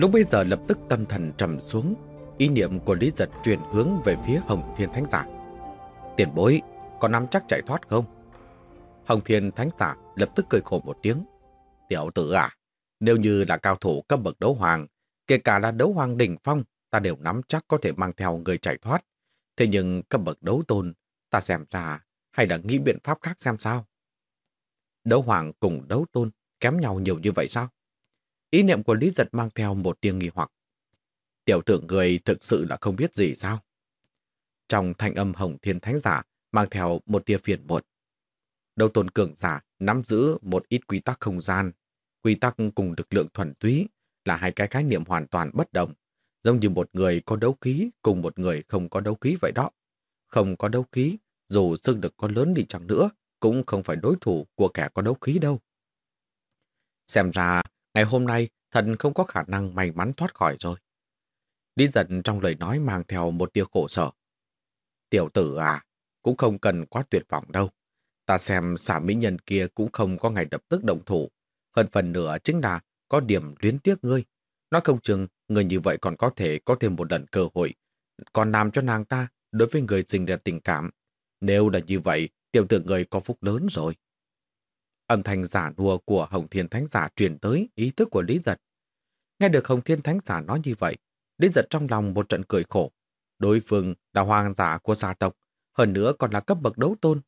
Lúc bây giờ lập tức tâm thần trầm xuống, ý niệm của Lý Giật chuyển hướng về phía Hồng Thiên Thánh Giả. Tiền bối, có nắm chắc chạy thoát không? Hồng Thiên Thánh Giả lập tức cười khổ một tiếng. Tiểu tử à, nếu như là cao thủ cấp bậc đấu hoàng, kể cả là đấu hoàng đỉnh phong, ta đều nắm chắc có thể mang theo người chạy thoát. Thế nhưng cấp bậc đấu tôn, ta xem ra hay là nghĩ biện pháp khác xem sao? Đấu hoàng cùng đấu tôn kém nhau nhiều như vậy sao? Ý niệm của Lý Giật mang theo một tiếng nghi hoặc. Tiểu tượng người thực sự là không biết gì sao? Trong thanh âm hồng thiên thánh giả mang theo một tia phiền muộn. Đầu tôn cường giả nắm giữ một ít quy tắc không gian. Quy tắc cùng lực lượng thuần túy là hai cái khái niệm hoàn toàn bất đồng. Giống như một người có đấu khí cùng một người không có đấu khí vậy đó. Không có đấu khí, dù sức lực có lớn đi chẳng nữa, cũng không phải đối thủ của kẻ có đấu khí đâu. Xem ra, ngày hôm nay thần không có khả năng may mắn thoát khỏi rồi. Lý giận trong lời nói mang theo một tia khổ sở. Tiểu tử à, cũng không cần quá tuyệt vọng đâu. Ta xem xả mỹ nhân kia cũng không có ngày đập tức động thủ. Hơn phần nữa chính là có điểm luyến tiếc ngươi. Nói không chừng, người như vậy còn có thể có thêm một lần cơ hội. Còn làm cho nàng ta đối với người sinh ra tình cảm. Nếu là như vậy, tiểu tử người có phúc lớn rồi. Âm thanh giả đùa của Hồng Thiên Thánh Giả truyền tới ý thức của Lý Giật. Nghe được Hồng Thiên Thánh Giả nói như vậy, Lý Giật trong lòng một trận cười khổ. Đối phương là hoàng giả của gia tộc, hơn nữa còn là cấp bậc đấu tôn.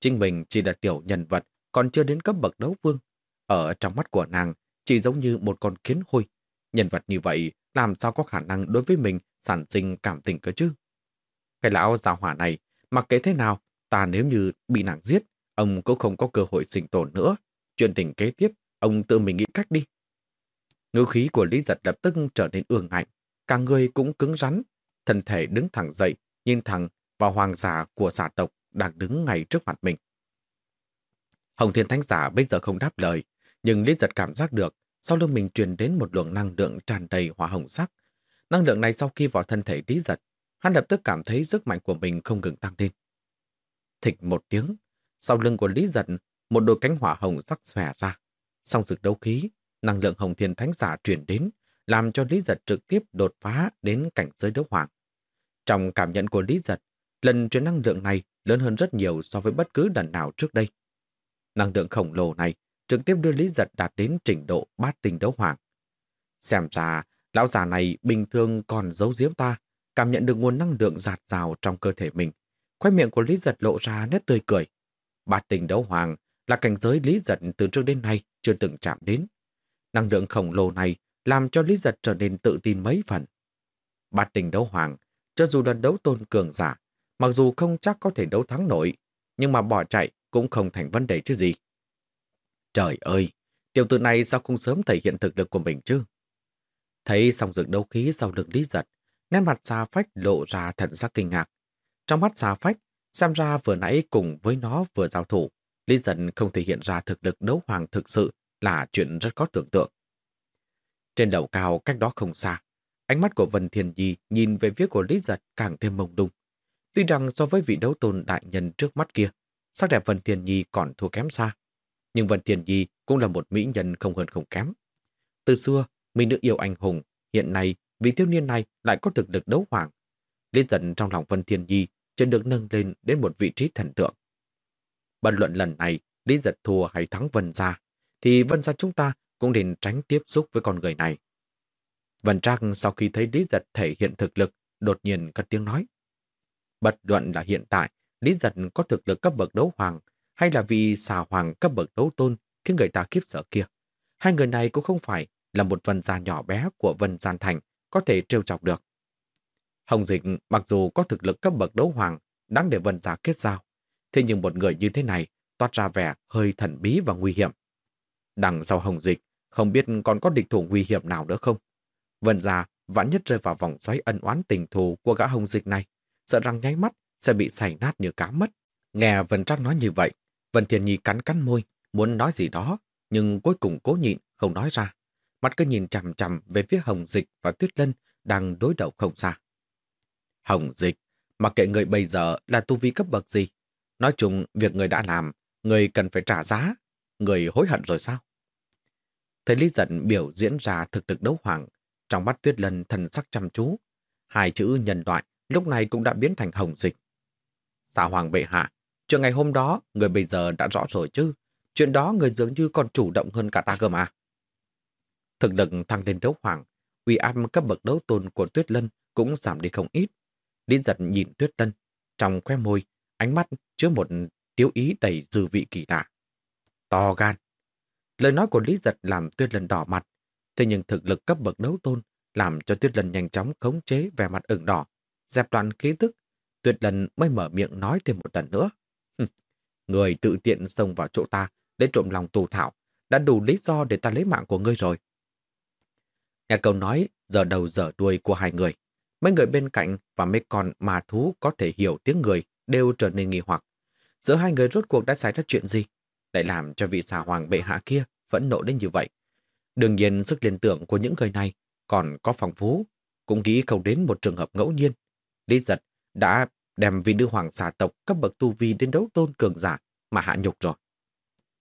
Chính mình chỉ là tiểu nhân vật, còn chưa đến cấp bậc đấu vương. Ở trong mắt của nàng, chỉ giống như một con kiến hôi. Nhân vật như vậy, làm sao có khả năng đối với mình sản sinh cảm tình cơ chứ? Cái lão già hỏa này, mặc kệ thế nào, ta nếu như bị nàng giết, ông cũng không có cơ hội sinh tồn nữa. Chuyện tình kế tiếp, ông tự mình nghĩ cách đi. Ngữ khí của Lý Giật lập tức trở nên ương ngạnh, cả người cũng cứng rắn, thân thể đứng thẳng dậy, nhìn thẳng vào hoàng giả của giả tộc đang đứng ngay trước mặt mình. Hồng Thiên Thánh Giả bây giờ không đáp lời, nhưng Lý Giật cảm giác được sau lưng mình truyền đến một luồng năng lượng tràn đầy hỏa hồng sắc. Năng lượng này sau khi vào thân thể Lý Giật, hắn lập tức cảm thấy sức mạnh của mình không ngừng tăng lên. Thịch một tiếng, sau lưng của Lý Giật, một đôi cánh hỏa hồng sắc xòe ra. Song dực đấu khí, năng lượng hồng thiên thánh giả truyền đến, làm cho Lý Giật trực tiếp đột phá đến cảnh giới đấu hoàng. Trong cảm nhận của Lý Giật, lần truyền năng lượng này lớn hơn rất nhiều so với bất cứ lần nào trước đây. Năng lượng khổng lồ này trực tiếp đưa Lý Giật đạt đến trình độ bát tình đấu hoàng. Xem ra, lão già này bình thường còn giấu giếm ta, cảm nhận được nguồn năng lượng giạt rào trong cơ thể mình. Khoai miệng của Lý Giật lộ ra nét tươi cười. Bát tình đấu hoàng là cảnh giới Lý Giật từ trước đến nay chưa từng chạm đến. Năng lượng khổng lồ này làm cho Lý Giật trở nên tự tin mấy phần. Bát tình đấu hoàng, cho dù đoàn đấu tôn cường giả, mặc dù không chắc có thể đấu thắng nổi, nhưng mà bỏ chạy cũng không thành vấn đề chứ gì. Trời ơi, tiểu tử này sao không sớm thể hiện thực lực của mình chứ? Thấy song dược đấu khí sau lực Lý Giật, nét mặt xa phách lộ ra thần sắc kinh ngạc. Trong mắt xa phách, xem ra vừa nãy cùng với nó vừa giao thủ, Lý Dân không thể hiện ra thực lực đấu hoàng thực sự là chuyện rất có tưởng tượng. Trên đầu cao cách đó không xa, ánh mắt của Vân Thiên Nhi nhìn về phía của Lý Giật càng thêm mông lung. Tuy rằng so với vị đấu tôn đại nhân trước mắt kia, sắc đẹp Vân Thiên Nhi còn thua kém xa. Nhưng Vân Thiên Nhi cũng là một mỹ nhân không hơn không kém. Từ xưa, mỹ nữ yêu anh hùng, hiện nay vị thiếu niên này lại có thực lực đấu hoàng. Lý Giật trong lòng Vân Thiên Nhi chưa được nâng lên đến một vị trí thần tượng. Bất luận lần này Lý Giật thua hay thắng Vân Gia, thì Vân Gia chúng ta cũng nên tránh tiếp xúc với con người này. Vân Trác sau khi thấy Lý Giật thể hiện thực lực, đột nhiên cất tiếng nói. Bất luận là hiện tại, Lý Giật có thực lực cấp bậc đấu hoàng, hay là vì xà hoàng cấp bậc đấu tôn khiến người ta kiếp sợ kia. Hai người này cũng không phải là một vân gia nhỏ bé của Vân Gian Thành có thể trêu chọc được. Hồng Dịch mặc dù có thực lực cấp bậc đấu hoàng, đáng để Vân gia kết giao, thế nhưng một người như thế này toát ra vẻ hơi thần bí và nguy hiểm. Đằng sau hồng dịch, không biết còn có địch thủ nguy hiểm nào nữa không? Vân giả vãn nhất rơi vào vòng xoáy ân oán tình thù của gã hồng dịch này, sợ rằng nháy mắt sẽ bị xảy nát như cá mất. Nghe Vân Trác nói như vậy, Vân Thiên Nhi cắn cắn môi, muốn nói gì đó, nhưng cuối cùng cố nhịn, không nói ra. Mắt cứ nhìn chằm chằm về phía Hồng Dịch và Tuyết Lân đang đối đầu không xa. Hồng Dịch, mặc kệ người bây giờ là tu vi cấp bậc gì. Nói chung, việc người đã làm, người cần phải trả giá. Người hối hận rồi sao? Thấy Lý Giận biểu diễn ra thực lực đấu hoàng, trong mắt Tuyết Lân thần sắc chăm chú. Hai chữ nhân loại lúc này cũng đã biến thành hồng dịch. Xà hoàng bệ hạ, chuyện ngày hôm đó người bây giờ đã rõ rồi chứ. Chuyện đó người dường như còn chủ động hơn cả ta cơ mà. Thực lực thăng lên đấu hoàng, uy áp cấp bậc đấu tôn của Tuyết Lân cũng giảm đi không ít. Lý giật nhìn Tuyết Tân, trong khoe môi, ánh mắt chứa một tiếu ý đầy dư vị kỳ lạ. To gan. Lời nói của Lý giật làm Tuyết Lân đỏ mặt, thế nhưng thực lực cấp bậc đấu tôn làm cho Tuyết Lân nhanh chóng khống chế vẻ mặt ửng đỏ, dẹp đoạn khí tức. Tuyết Lân mới mở miệng nói thêm một lần nữa. người tự tiện xông vào chỗ ta để trộm lòng tù thảo, đã đủ lý do để ta lấy mạng của ngươi rồi. Nghe câu nói giờ đầu giờ đuôi của hai người, mấy người bên cạnh và mấy con mà thú có thể hiểu tiếng người đều trở nên nghi hoặc. Giữa hai người rốt cuộc đã xảy ra chuyện gì? Lại làm cho vị xà hoàng bệ hạ kia vẫn nộ đến như vậy. Đương nhiên sức liên tưởng của những người này còn có phong phú, cũng nghĩ không đến một trường hợp ngẫu nhiên. Lý giật đã đem vị nữ hoàng xà tộc cấp bậc tu vi đến đấu tôn cường giả mà hạ nhục rồi.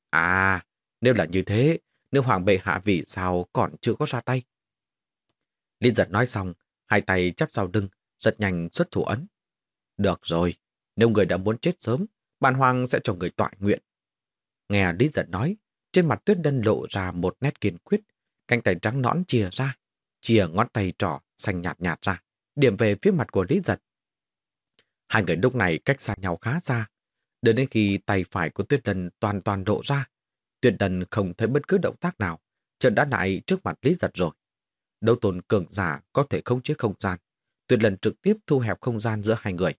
À, nếu là như thế, nữ hoàng bệ hạ vì sao còn chưa có ra tay? Lý giật nói xong, hai tay chắp sau lưng, rất nhanh xuất thủ ấn. Được rồi, nếu người đã muốn chết sớm, bản hoàng sẽ cho người tọa nguyện. Nghe Lý giật nói, trên mặt tuyết đân lộ ra một nét kiên quyết, cánh tay trắng nõn chìa ra, chìa ngón tay trỏ xanh nhạt nhạt ra, điểm về phía mặt của Lý giật. Hai người lúc này cách xa nhau khá xa, đến đến khi tay phải của tuyết đân toàn toàn lộ ra, tuyết đân không thấy bất cứ động tác nào, trận đã lại trước mặt Lý giật rồi. Đấu tồn cường giả có thể khống chế không gian, tuyệt lần trực tiếp thu hẹp không gian giữa hai người.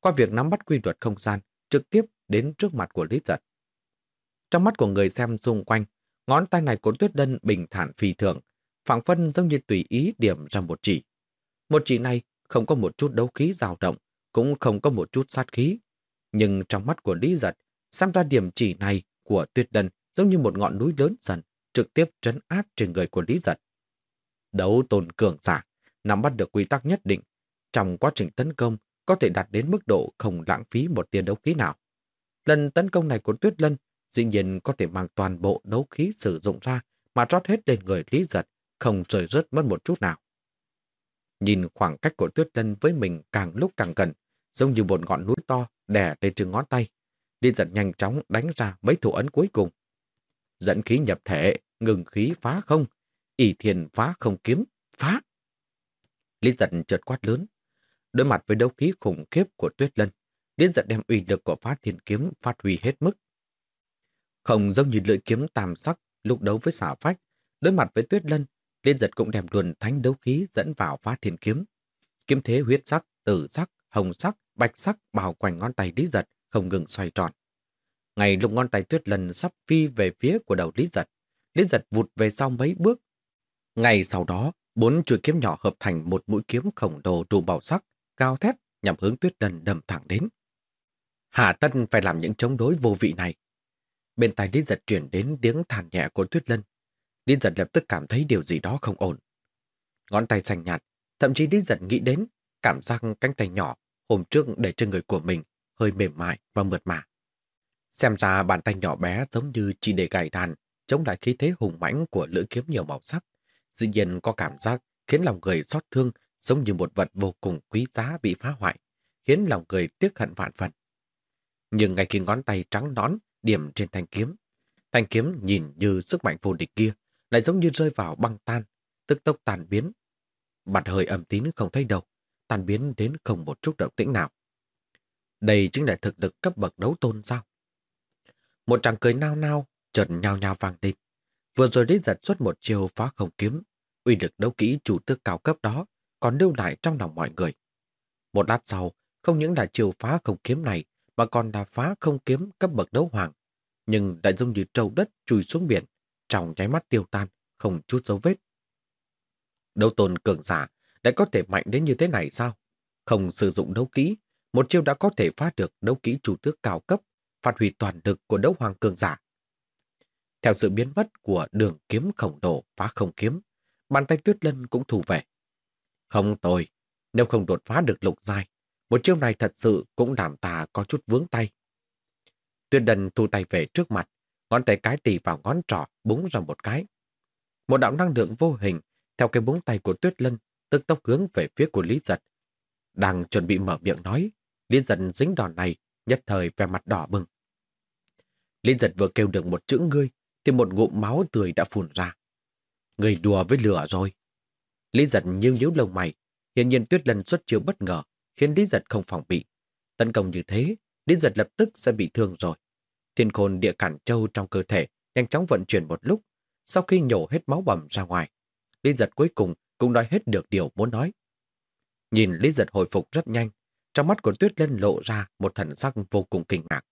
Qua việc nắm bắt quy luật không gian, trực tiếp đến trước mặt của Lý Giật. Trong mắt của người xem xung quanh, ngón tay này của tuyết đân bình thản phi thường, phẳng phân giống như tùy ý điểm ra một chỉ. Một chỉ này không có một chút đấu khí dao động, cũng không có một chút sát khí. Nhưng trong mắt của Lý Giật, xem ra điểm chỉ này của tuyết đân giống như một ngọn núi lớn dần, trực tiếp trấn áp trên người của Lý Giật. Đấu tồn cường giả, nắm bắt được quy tắc nhất định. Trong quá trình tấn công, có thể đạt đến mức độ không lãng phí một tiền đấu khí nào. Lần tấn công này của Tuyết Lân dĩ nhiên có thể mang toàn bộ đấu khí sử dụng ra mà rót hết lên người Lý Giật, không rời rớt mất một chút nào. Nhìn khoảng cách của Tuyết Lân với mình càng lúc càng gần, giống như một ngọn núi to đè lên trên ngón tay. Lý Giật nhanh chóng đánh ra mấy thủ ấn cuối cùng. Dẫn khí nhập thể, ngừng khí phá không, ỷ thiền phá không kiếm, phá. Lý giật chợt quát lớn. Đối mặt với đấu khí khủng khiếp của Tuyết Lân, Lý giật đem uy lực của phá thiên kiếm phát huy hết mức. Không giống như lưỡi kiếm tam sắc lúc đấu với xả phách, đối mặt với Tuyết Lân, Lý giật cũng đem luồn thánh đấu khí dẫn vào phá thiên kiếm. Kiếm thế huyết sắc, tử sắc, hồng sắc, bạch sắc bao quanh ngón tay Lý giật, không ngừng xoay tròn. Ngày lúc ngón tay Tuyết Lân sắp phi về phía của đầu Lý giật, Lý giật vụt về sau mấy bước, ngày sau đó, bốn chuôi kiếm nhỏ hợp thành một mũi kiếm khổng lồ đủ màu sắc, cao thét nhằm hướng tuyết đần đầm thẳng đến. Hà Tân phải làm những chống đối vô vị này. Bên tai Lý Giật chuyển đến tiếng thản nhẹ của Tuyết Lân. Lý Giật lập tức cảm thấy điều gì đó không ổn. Ngón tay xanh nhạt, thậm chí Lý Giật nghĩ đến cảm giác cánh tay nhỏ hôm trước để trên người của mình hơi mềm mại và mượt mà. Xem ra bàn tay nhỏ bé giống như chỉ để gài đàn, chống lại khí thế hùng mãnh của lưỡi kiếm nhiều màu sắc dĩ nhiên có cảm giác khiến lòng người xót thương giống như một vật vô cùng quý giá bị phá hoại, khiến lòng người tiếc hận vạn phần. Nhưng ngay khi ngón tay trắng nón điểm trên thanh kiếm, thanh kiếm nhìn như sức mạnh vô địch kia lại giống như rơi vào băng tan, tức tốc tàn biến. Bạt hơi âm tín không thấy đâu, tàn biến đến không một chút động tĩnh nào. Đây chính là thực lực cấp bậc đấu tôn sao? Một tràng cười nao nao, chợt nhao nhao vang lên. Vừa rồi Lý giật xuất một chiêu phá không kiếm, uy lực đấu kỹ chủ tước cao cấp đó còn lưu lại trong lòng mọi người. Một lát sau, không những là chiêu phá không kiếm này, mà còn là phá không kiếm cấp bậc đấu hoàng, nhưng lại giống như trâu đất chui xuống biển, trong nháy mắt tiêu tan, không chút dấu vết. Đấu tôn cường giả lại có thể mạnh đến như thế này sao? Không sử dụng đấu kỹ, một chiêu đã có thể phá được đấu kỹ chủ tước cao cấp, phát huy toàn lực của đấu hoàng cường giả. Theo sự biến mất của đường kiếm khổng độ phá không kiếm, bàn tay tuyết lân cũng thu về. Không tồi, nếu không đột phá được lục giai, một chiêu này thật sự cũng làm ta có chút vướng tay. Tuyết lân thu tay về trước mặt, ngón tay cái tì vào ngón trỏ, búng ra một cái. Một đạo năng lượng vô hình, theo cái búng tay của tuyết lân, tức tốc hướng về phía của Lý Giật. Đang chuẩn bị mở miệng nói, Lý Giật dính đòn này, nhất thời vẻ mặt đỏ bừng. Lý Giật vừa kêu được một chữ ngươi, thì một ngụm máu tươi đã phun ra. Người đùa với lửa rồi. Lý giật nhíu nhíu lông mày. hiển nhiên tuyết lần xuất chiêu bất ngờ, khiến Lý giật không phòng bị. Tấn công như thế, Lý giật lập tức sẽ bị thương rồi. Thiên khôn địa cản châu trong cơ thể nhanh chóng vận chuyển một lúc. Sau khi nhổ hết máu bầm ra ngoài, Lý giật cuối cùng cũng nói hết được điều muốn nói. Nhìn Lý giật hồi phục rất nhanh, trong mắt của Tuyết Lân lộ ra một thần sắc vô cùng kinh ngạc.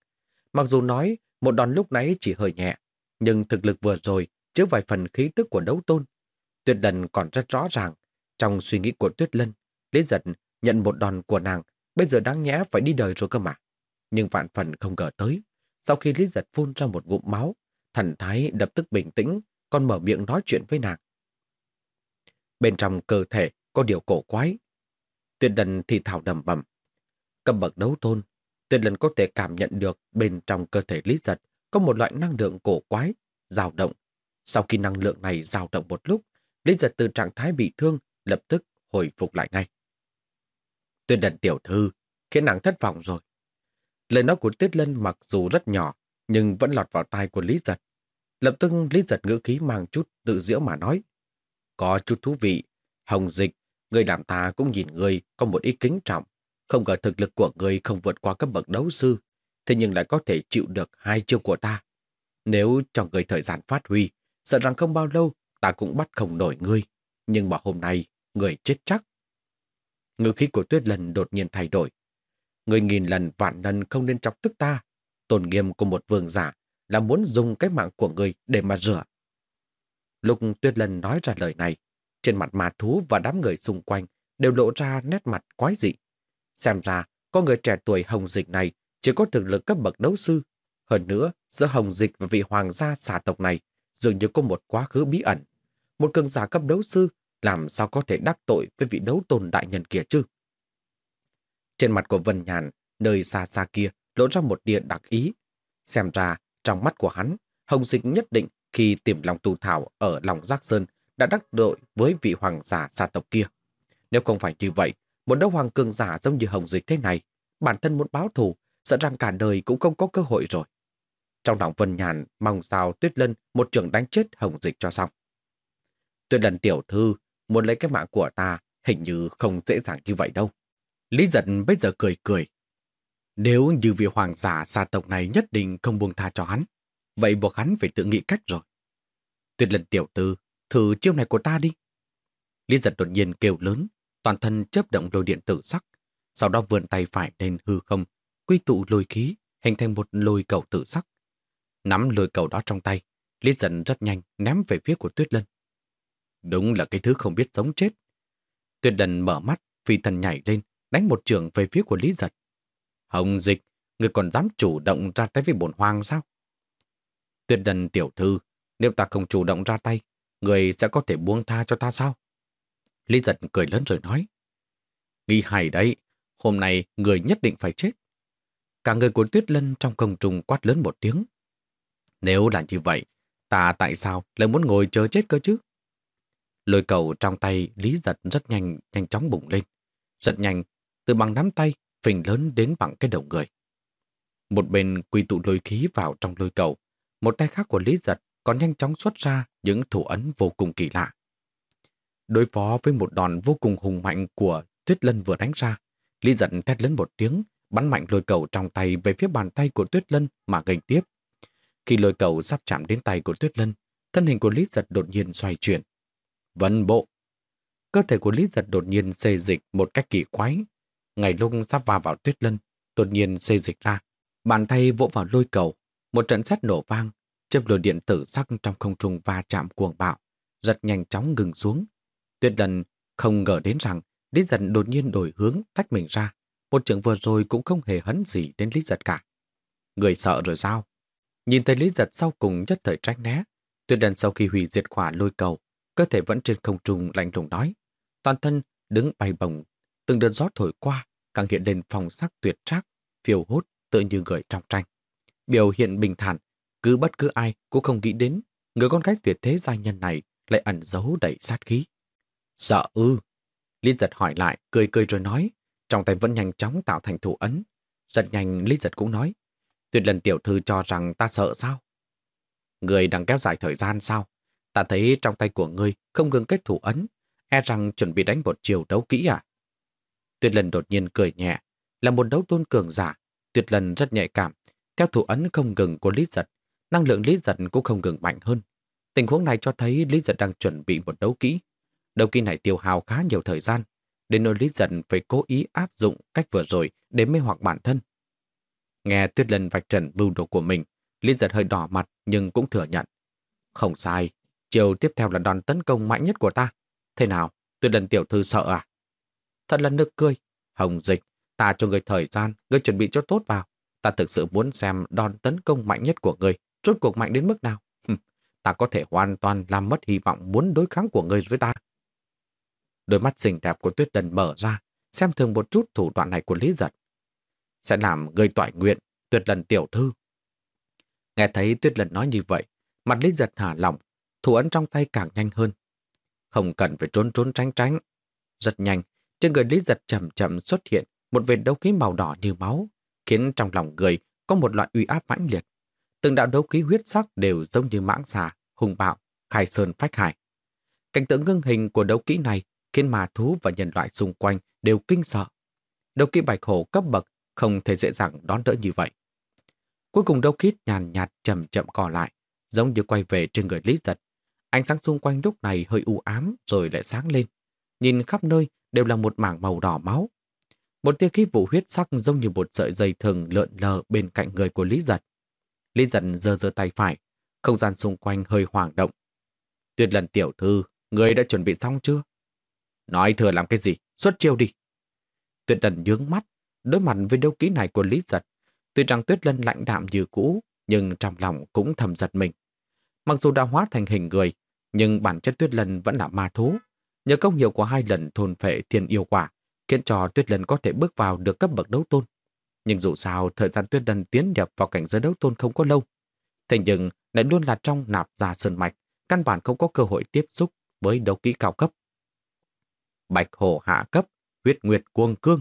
Mặc dù nói một đòn lúc nãy chỉ hơi nhẹ, nhưng thực lực vừa rồi chứa vài phần khí tức của đấu tôn. Tuyết Lân còn rất rõ ràng. Trong suy nghĩ của Tuyết Lân, Lý Giật nhận một đòn của nàng, bây giờ đáng nhẽ phải đi đời rồi cơ mà. Nhưng vạn phần không ngờ tới. Sau khi Lý Giật phun ra một ngụm máu, thần thái lập tức bình tĩnh, còn mở miệng nói chuyện với nàng. Bên trong cơ thể có điều cổ quái. Tuyết lần thì thảo đầm bầm. Cầm bậc đấu tôn, Tuyết lần có thể cảm nhận được bên trong cơ thể Lý Giật có một loại năng lượng cổ quái, dao động. Sau khi năng lượng này dao động một lúc, Lý giật từ trạng thái bị thương lập tức hồi phục lại ngay. Tuyên đần tiểu thư khiến nàng thất vọng rồi. Lời nói của Tuyết Lân mặc dù rất nhỏ, nhưng vẫn lọt vào tai của Lý Giật. Lập tức Lý Giật ngữ khí mang chút tự diễu mà nói. Có chút thú vị, hồng dịch, người làm ta cũng nhìn người có một ít kính trọng. Không ngờ thực lực của người không vượt qua cấp bậc đấu sư, thế nhưng lại có thể chịu được hai chiêu của ta. Nếu cho người thời gian phát huy, sợ rằng không bao lâu ta cũng bắt không nổi ngươi. Nhưng mà hôm nay, người chết chắc. Ngữ khí của tuyết lần đột nhiên thay đổi. Người nghìn lần vạn lần không nên chọc tức ta. Tồn nghiêm của một vương giả là muốn dùng cái mạng của người để mà rửa. Lúc tuyết lần nói ra lời này, trên mặt mà thú và đám người xung quanh đều lộ ra nét mặt quái dị. Xem ra, có người trẻ tuổi hồng dịch này chỉ có thực lực cấp bậc đấu sư. Hơn nữa, giữa Hồng Dịch và vị hoàng gia xà tộc này dường như có một quá khứ bí ẩn. Một cường giả cấp đấu sư làm sao có thể đắc tội với vị đấu tôn đại nhân kia chứ? Trên mặt của Vân Nhàn, nơi xa xa kia lộ ra một tia đặc ý. Xem ra, trong mắt của hắn, Hồng Dịch nhất định khi tìm lòng tù thảo ở lòng Giác Sơn đã đắc tội với vị hoàng giả xa tộc kia. Nếu không phải như vậy, một đấu hoàng cường giả giống như Hồng Dịch thế này, bản thân muốn báo thù sợ rằng cả đời cũng không có cơ hội rồi. Trong lòng Vân Nhàn mong sao Tuyết Lân một trường đánh chết Hồng Dịch cho xong. Tuyết Lân tiểu thư muốn lấy cái mạng của ta hình như không dễ dàng như vậy đâu. Lý giật bây giờ cười cười. Nếu như vị hoàng giả xa tộc này nhất định không buông tha cho hắn, vậy buộc hắn phải tự nghĩ cách rồi. Tuyết Lân tiểu thư, thử chiêu này của ta đi. Lý giật đột nhiên kêu lớn, toàn thân chớp động lôi điện tử sắc, sau đó vươn tay phải lên hư không, quy tụ lôi khí, hình thành một lôi cầu tự sắc. Nắm lôi cầu đó trong tay, Lý giận rất nhanh ném về phía của Tuyết Lân. Đúng là cái thứ không biết sống chết. Tuyết Lân mở mắt, phi thần nhảy lên, đánh một trường về phía của Lý giật. Hồng dịch, người còn dám chủ động ra tay với bổn hoàng sao? Tuyết Lân tiểu thư, nếu ta không chủ động ra tay, người sẽ có thể buông tha cho ta sao? Lý giật cười lớn rồi nói. Ghi hài đấy, hôm nay người nhất định phải chết. Cả người của Tuyết Lân trong công trùng quát lớn một tiếng. Nếu là như vậy, ta tại sao lại muốn ngồi chờ chết cơ chứ? Lôi cầu trong tay Lý Giật rất nhanh, nhanh chóng bùng lên. Rất nhanh, từ bằng nắm tay, phình lớn đến bằng cái đầu người. Một bên quy tụ lôi khí vào trong lôi cầu, một tay khác của Lý Giật còn nhanh chóng xuất ra những thủ ấn vô cùng kỳ lạ. Đối phó với một đòn vô cùng hùng mạnh của Tuyết Lân vừa đánh ra, Lý Giật thét lớn một tiếng, bắn mạnh lôi cầu trong tay về phía bàn tay của Tuyết Lân mà gành tiếp. Khi lôi cầu sắp chạm đến tay của Tuyết Lân, thân hình của Lý Giật đột nhiên xoay chuyển. Vân bộ! Cơ thể của Lý Giật đột nhiên xê dịch một cách kỳ quái. Ngày lúc sắp va vào Tuyết Lân, đột nhiên xê dịch ra. Bàn tay vỗ vào lôi cầu, một trận sắt nổ vang, chớp lửa điện tử sắc trong không trung va chạm cuồng bạo, giật nhanh chóng ngừng xuống. Tuyết Lân không ngờ đến rằng Lý Giật đột nhiên đổi hướng tách mình ra. Một trường vừa rồi cũng không hề hấn gì đến Lý Giật cả. Người sợ rồi sao? Nhìn thấy Lý Giật sau cùng nhất thời tránh né. Tuyệt đần sau khi hủy diệt quả lôi cầu, cơ thể vẫn trên không trung lạnh lùng nói. Toàn thân đứng bay bồng, từng đợt gió thổi qua, càng hiện lên phòng sắc tuyệt trác, phiêu hốt tự như người trong tranh. Biểu hiện bình thản, cứ bất cứ ai cũng không nghĩ đến người con gái tuyệt thế giai nhân này lại ẩn giấu đầy sát khí. Sợ ư? Lý giật hỏi lại, cười cười rồi nói, trong tay vẫn nhanh chóng tạo thành thủ ấn. Rất nhanh Lý giật cũng nói, tuyệt lần tiểu thư cho rằng ta sợ sao? Người đang kéo dài thời gian sao? Ta thấy trong tay của ngươi không ngừng kết thủ ấn, e rằng chuẩn bị đánh một chiều đấu kỹ à? Tuyệt lần đột nhiên cười nhẹ, là một đấu tôn cường giả, tuyệt lần rất nhạy cảm, theo thủ ấn không ngừng của Lý Giật, năng lượng Lý Giật cũng không ngừng mạnh hơn. Tình huống này cho thấy Lý Giật đang chuẩn bị một đấu kỹ. Đấu kỹ này tiêu hào khá nhiều thời gian, đến nỗi Lý Giật phải cố ý áp dụng cách vừa rồi để mê hoặc bản thân. Nghe Tuyết Lân vạch trần mưu đồ của mình, Lý Giật hơi đỏ mặt nhưng cũng thừa nhận. Không sai, chiều tiếp theo là đòn tấn công mạnh nhất của ta. Thế nào, Tuyết Lân tiểu thư sợ à? Thật là nực cười. Hồng dịch, ta cho người thời gian, người chuẩn bị cho tốt vào. Ta thực sự muốn xem đòn tấn công mạnh nhất của người, rốt cuộc mạnh đến mức nào. ta có thể hoàn toàn làm mất hy vọng muốn đối kháng của người với ta. Đôi mắt xinh đẹp của Tuyết Tần mở ra, xem thường một chút thủ đoạn này của Lý Giật. Sẽ làm người toại nguyện, Tuyết Lần tiểu thư. Nghe thấy Tuyết Lần nói như vậy, mặt Lý Giật thả lỏng, thủ ấn trong tay càng nhanh hơn. Không cần phải trốn trốn tránh tránh. Rất nhanh, trên người Lý Giật chậm chậm xuất hiện một vệt đấu khí màu đỏ như máu, khiến trong lòng người có một loại uy áp mãnh liệt. Từng đạo đấu khí huyết sắc đều giống như mãng xà, hùng bạo, khai sơn phách hải. Cảnh tượng ngưng hình của đấu kỹ này khiến ma thú và nhân loại xung quanh đều kinh sợ. Đấu kỹ bạch hổ cấp bậc không thể dễ dàng đón đỡ như vậy. Cuối cùng đấu kỹ nhàn nhạt chậm chậm cò lại, giống như quay về trên người Lý Giật. Ánh sáng xung quanh lúc này hơi u ám rồi lại sáng lên. Nhìn khắp nơi đều là một mảng màu đỏ máu. Một tia khí vụ huyết sắc giống như một sợi dây thừng lợn lờ bên cạnh người của Lý Giật. Lý Giật giơ giơ tay phải, không gian xung quanh hơi hoảng động. Tuyệt lần tiểu thư, người đã chuẩn bị xong chưa? Nói thừa làm cái gì? Xuất chiêu đi. Tuyệt Lân nhướng mắt, đối mặt với đấu ký này của Lý Giật. Tuy rằng Tuyết Lân lạnh đạm như cũ, nhưng trong lòng cũng thầm giật mình. Mặc dù đã hóa thành hình người, nhưng bản chất Tuyết Lân vẫn là ma thú. Nhờ công hiệu của hai lần thôn phệ thiên yêu quả, khiến cho Tuyết Lân có thể bước vào được cấp bậc đấu tôn. Nhưng dù sao, thời gian Tuyết Lân tiến nhập vào cảnh giới đấu tôn không có lâu. Thế nhưng, lại luôn là trong nạp ra sơn mạch, căn bản không có cơ hội tiếp xúc với đấu kỹ cao cấp. Bạch hổ hạ cấp, huyết nguyệt cuồng cương.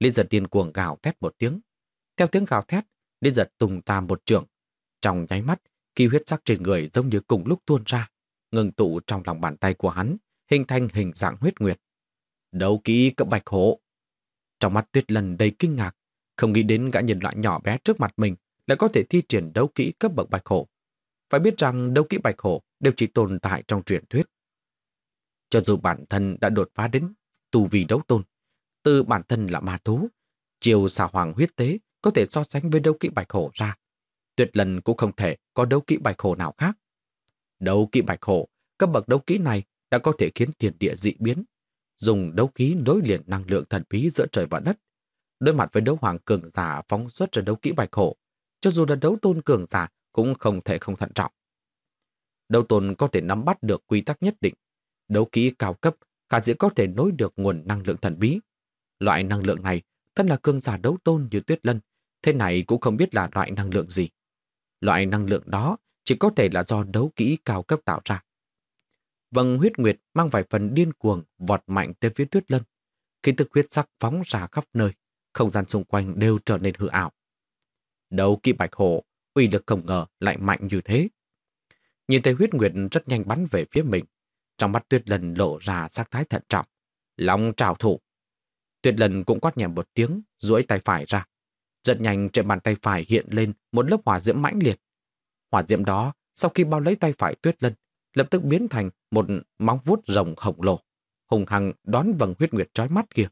Liên giật điên cuồng gào thét một tiếng. Theo tiếng gào thét, Liên giật tùng tam một trường. Trong nháy mắt, khi huyết sắc trên người giống như cùng lúc tuôn ra, ngừng tụ trong lòng bàn tay của hắn, hình thành hình dạng huyết nguyệt. Đấu kỹ cấp bạch hổ. Trong mắt tuyết lần đầy kinh ngạc, không nghĩ đến gã nhân loại nhỏ bé trước mặt mình lại có thể thi triển đấu kỹ cấp bậc bạch hổ. Phải biết rằng đấu kỹ bạch hổ đều chỉ tồn tại trong truyền thuyết. Cho dù bản thân đã đột phá đến tù vì đấu tôn, từ bản thân là ma thú, chiều xà hoàng huyết tế có thể so sánh với đấu kỹ bạch hổ ra. Tuyệt lần cũng không thể có đấu kỹ bạch hổ nào khác. Đấu kỹ bạch hổ, cấp bậc đấu kỹ này đã có thể khiến thiên địa dị biến, dùng đấu khí nối liền năng lượng thần bí giữa trời và đất. Đối mặt với đấu hoàng cường giả phóng xuất ra đấu kỹ bạch hổ, cho dù là đấu tôn cường giả cũng không thể không thận trọng. Đấu tôn có thể nắm bắt được quy tắc nhất định. Đấu kỹ cao cấp cả dĩ có thể nối được nguồn năng lượng thần bí. Loại năng lượng này, thân là cương giả đấu tôn như Tuyết Lân, thế này cũng không biết là loại năng lượng gì. Loại năng lượng đó chỉ có thể là do đấu kỹ cao cấp tạo ra. Vầng huyết nguyệt mang vài phần điên cuồng vọt mạnh tới phía tuyết lân. Khi tức huyết sắc phóng ra khắp nơi, không gian xung quanh đều trở nên hư ảo. Đấu kỹ bạch hổ, uy lực không ngờ lại mạnh như thế. Nhìn thấy huyết nguyệt rất nhanh bắn về phía mình. Trong mắt tuyết lần lộ ra sắc thái thận trọng. Long trào thủ. Tuyết lần cũng quát nhẹ một tiếng, duỗi tay phải ra. Rất nhanh trên bàn tay phải hiện lên một lớp hỏa diễm mãnh liệt. Hỏa diễm đó, sau khi bao lấy tay phải tuyết lân, lập tức biến thành một móng vuốt rồng khổng lồ, hùng hăng đón vầng huyết nguyệt trói mắt kia.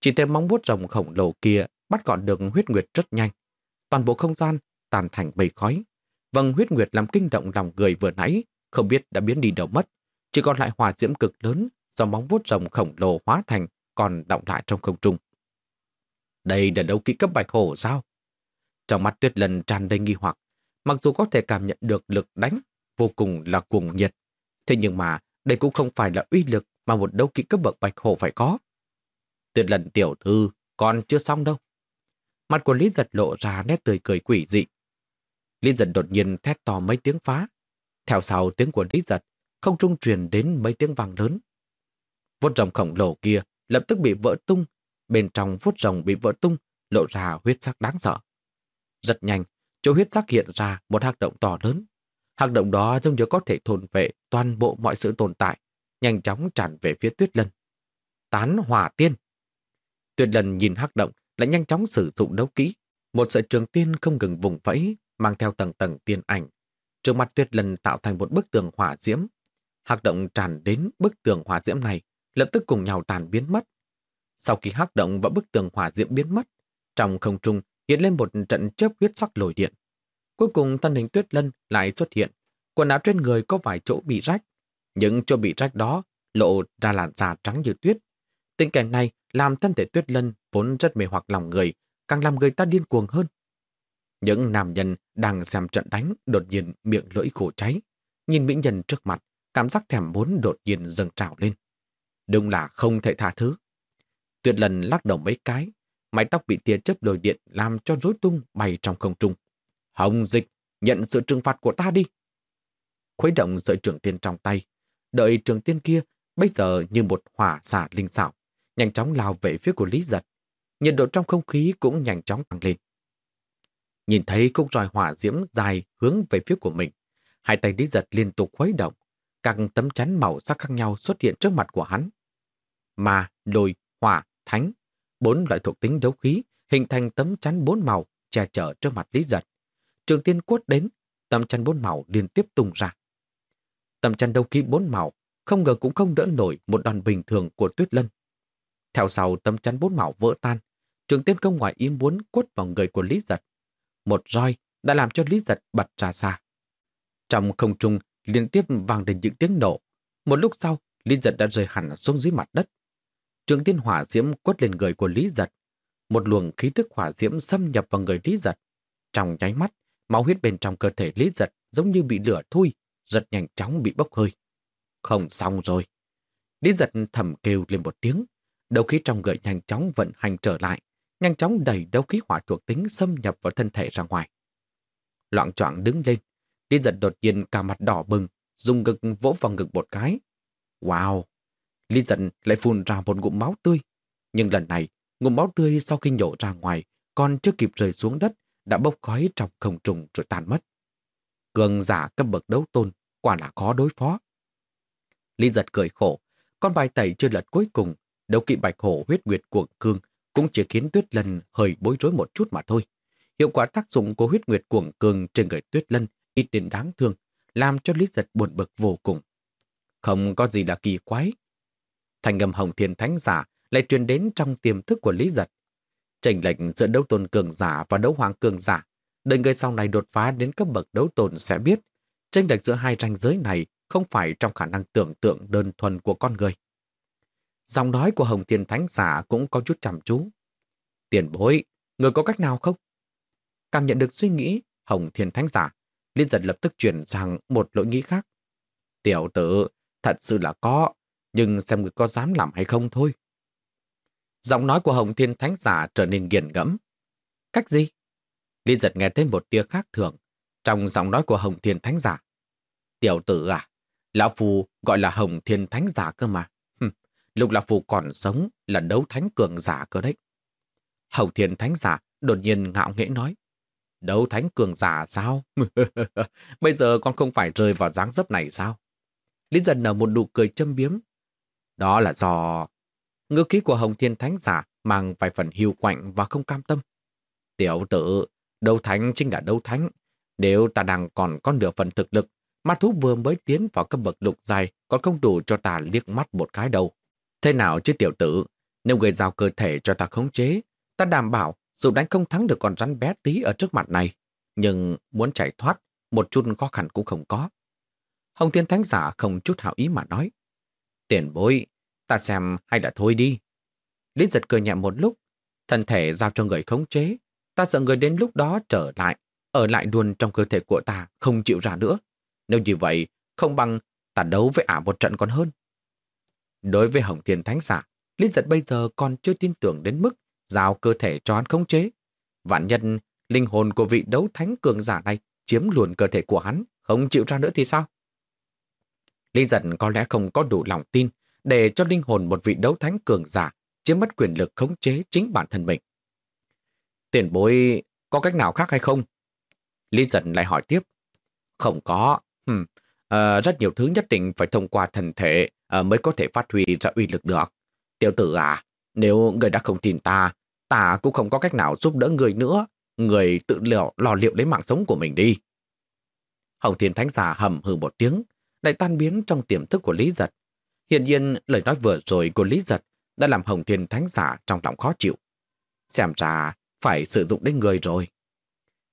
Chỉ thêm móng vuốt rồng khổng lồ kia bắt gọn được huyết nguyệt rất nhanh. Toàn bộ không gian tàn thành bầy khói. Vầng huyết nguyệt làm kinh động lòng người vừa nãy, không biết đã biến đi đâu mất. Chỉ còn lại hỏa diễm cực lớn do móng vuốt rồng khổng lồ hóa thành còn động lại trong không trung. Đây là đấu kỹ cấp bạch hổ sao? Trong mắt tuyết lần tràn đầy nghi hoặc, mặc dù có thể cảm nhận được lực đánh vô cùng là cuồng nhiệt, thế nhưng mà đây cũng không phải là uy lực mà một đấu kỹ cấp bậc bạch hổ phải có. Tuyệt lần tiểu thư còn chưa xong đâu. Mặt của Lý Giật lộ ra nét tươi cười quỷ dị. Lý Giật đột nhiên thét to mấy tiếng phá. Theo sau tiếng của Lý Giật, không trung truyền đến mấy tiếng vàng lớn. Vốt rồng khổng lồ kia lập tức bị vỡ tung. Bên trong vốt rồng bị vỡ tung, lộ ra huyết sắc đáng sợ. Rất nhanh, chỗ huyết sắc hiện ra một hạt động to lớn. Hạt động đó giống như có thể thôn vệ toàn bộ mọi sự tồn tại, nhanh chóng tràn về phía tuyết lân. Tán hỏa tiên. Tuyết lân nhìn hắc động lại nhanh chóng sử dụng đấu kỹ. Một sợi trường tiên không ngừng vùng vẫy, mang theo tầng tầng tiên ảnh. Trước mặt tuyết lần tạo thành một bức tường hỏa diễm. Hắc động tràn đến bức tường hỏa diễm này, lập tức cùng nhau tàn biến mất. Sau khi hắc động và bức tường hỏa diễm biến mất, trong không trung hiện lên một trận chớp huyết sắc lồi điện. Cuối cùng thân hình tuyết lân lại xuất hiện. Quần áo trên người có vài chỗ bị rách. Những chỗ bị rách đó lộ ra làn da trắng như tuyết. Tình cảnh này làm thân thể tuyết lân vốn rất mê hoặc lòng người, càng làm người ta điên cuồng hơn. Những nam nhân đang xem trận đánh đột nhiên miệng lưỡi khổ cháy. Nhìn mỹ nhân trước mặt, cảm giác thèm muốn đột nhiên dâng trào lên. Đúng là không thể tha thứ. Tuyệt lần lắc đầu mấy cái, mái tóc bị tia chớp đồi điện làm cho rối tung bay trong không trung. Hồng dịch, nhận sự trừng phạt của ta đi. Khuấy động sợi trường tiên trong tay, đợi trường tiên kia bây giờ như một hỏa xả linh xảo, nhanh chóng lao về phía của Lý Giật. Nhiệt độ trong không khí cũng nhanh chóng tăng lên. Nhìn thấy cốc roi hỏa diễm dài hướng về phía của mình, hai tay Lý Giật liên tục khuấy động, các tấm chắn màu sắc khác nhau xuất hiện trước mặt của hắn. Mà, lôi, hỏa, thánh, bốn loại thuộc tính đấu khí hình thành tấm chắn bốn màu che chở trước mặt Lý Giật. Trường tiên quất đến, tấm chắn bốn màu liên tiếp tung ra. Tấm chắn đấu khí bốn màu không ngờ cũng không đỡ nổi một đòn bình thường của Tuyết Lân. Theo sau tấm chắn bốn màu vỡ tan, trường tiên công ngoài ý muốn quất vào người của Lý Giật. Một roi đã làm cho Lý Giật bật ra xa. Trong không trung liên tiếp vang lên những tiếng nổ. Một lúc sau, Lý Giật đã rơi hẳn xuống dưới mặt đất. Trường tiên hỏa diễm quất lên người của Lý Giật. Một luồng khí thức hỏa diễm xâm nhập vào người Lý Giật. Trong nháy mắt, máu huyết bên trong cơ thể Lý Giật giống như bị lửa thui, rất nhanh chóng bị bốc hơi. Không xong rồi. Lý Giật thầm kêu lên một tiếng. Đầu khí trong người nhanh chóng vận hành trở lại, nhanh chóng đẩy đấu khí hỏa thuộc tính xâm nhập vào thân thể ra ngoài. Loạn choạng đứng lên, Lý Giật đột nhiên cả mặt đỏ bừng, dùng ngực vỗ vào ngực một cái. Wow! Lý Giật lại phun ra một ngụm máu tươi. Nhưng lần này, ngụm máu tươi sau khi nhổ ra ngoài, còn chưa kịp rơi xuống đất, đã bốc khói trong không trùng rồi tan mất. Cường giả cấp bậc đấu tôn, quả là khó đối phó. Lý giật cười khổ, con bài tẩy chưa lật cuối cùng, đấu kỵ bạch hổ huyết nguyệt cuồng cương cũng chỉ khiến tuyết lân hơi bối rối một chút mà thôi. Hiệu quả tác dụng của huyết nguyệt cuồng cường trên người tuyết lân ít đến đáng thương, làm cho Lý giật buồn bực vô cùng. Không có gì là kỳ quái. Thành ngầm hồng thiên thánh giả lại truyền đến trong tiềm thức của Lý giật. Chênh lệch giữa đấu tôn cường giả và đấu hoàng cường giả, đợi người sau này đột phá đến cấp bậc đấu tôn sẽ biết, chênh lệch giữa hai ranh giới này không phải trong khả năng tưởng tượng đơn thuần của con người. Dòng nói của Hồng Thiên Thánh Giả cũng có chút chăm chú. Tiền bối, người có cách nào không? Cảm nhận được suy nghĩ Hồng Thiên Thánh Giả, Liên giật lập tức chuyển sang một lỗi nghĩ khác. Tiểu tử, thật sự là có, nhưng xem người có dám làm hay không thôi. Giọng nói của Hồng Thiên Thánh Giả trở nên nghiền ngẫm. Cách gì? Liên giật nghe thêm một tia khác thường trong giọng nói của Hồng Thiên Thánh Giả. Tiểu tử à, Lão Phù gọi là Hồng Thiên Thánh Giả cơ mà. Hừm, lúc Lão Phù còn sống là đấu thánh cường giả cơ đấy. Hồng Thiên Thánh Giả đột nhiên ngạo nghễ nói. Đấu thánh cường giả sao? Bây giờ con không phải rơi vào dáng dấp này sao? Lý dần nở một nụ cười châm biếm. Đó là do... Ngữ khí của Hồng Thiên Thánh Giả mang vài phần hiu quạnh và không cam tâm. Tiểu tử, đấu thánh chính là đấu thánh. Nếu ta đang còn có nửa phần thực lực, ma thú vừa mới tiến vào cấp bậc lục dài còn không đủ cho ta liếc mắt một cái đâu. Thế nào chứ tiểu tử, nếu người giao cơ thể cho ta khống chế, ta đảm bảo dù đánh không thắng được con rắn bé tí ở trước mặt này, nhưng muốn chạy thoát, một chút khó khăn cũng không có. Hồng Thiên Thánh Giả không chút hảo ý mà nói. Tiền bối, ta xem hay là thôi đi. Lý giật cười nhẹ một lúc, thân thể giao cho người khống chế. Ta sợ người đến lúc đó trở lại, ở lại luôn trong cơ thể của ta, không chịu ra nữa. Nếu như vậy, không bằng ta đấu với ả một trận còn hơn. Đối với Hồng Thiên Thánh Giả, Lý giật bây giờ còn chưa tin tưởng đến mức giao cơ thể cho hắn khống chế. Vạn nhân, linh hồn của vị đấu thánh cường giả này chiếm luôn cơ thể của hắn, không chịu ra nữa thì sao? Lý giận có lẽ không có đủ lòng tin để cho linh hồn một vị đấu thánh cường giả chiếm mất quyền lực khống chế chính bản thân mình. Tiền bối có cách nào khác hay không? Lý giận lại hỏi tiếp. Không có. Hmm. À, rất nhiều thứ nhất định phải thông qua thần thể à, mới có thể phát huy ra uy lực được. Tiểu tử à, nếu người đã không tin ta, ta cũng không có cách nào giúp đỡ người nữa. Người tự liệu, lò liệu lấy mạng sống của mình đi. Hồng Thiên Thánh Giả hầm hừ một tiếng, lại tan biến trong tiềm thức của Lý Giật. Hiện nhiên, lời nói vừa rồi của Lý Giật đã làm Hồng Thiên Thánh Giả trong lòng khó chịu. Xem ra, phải sử dụng đến người rồi.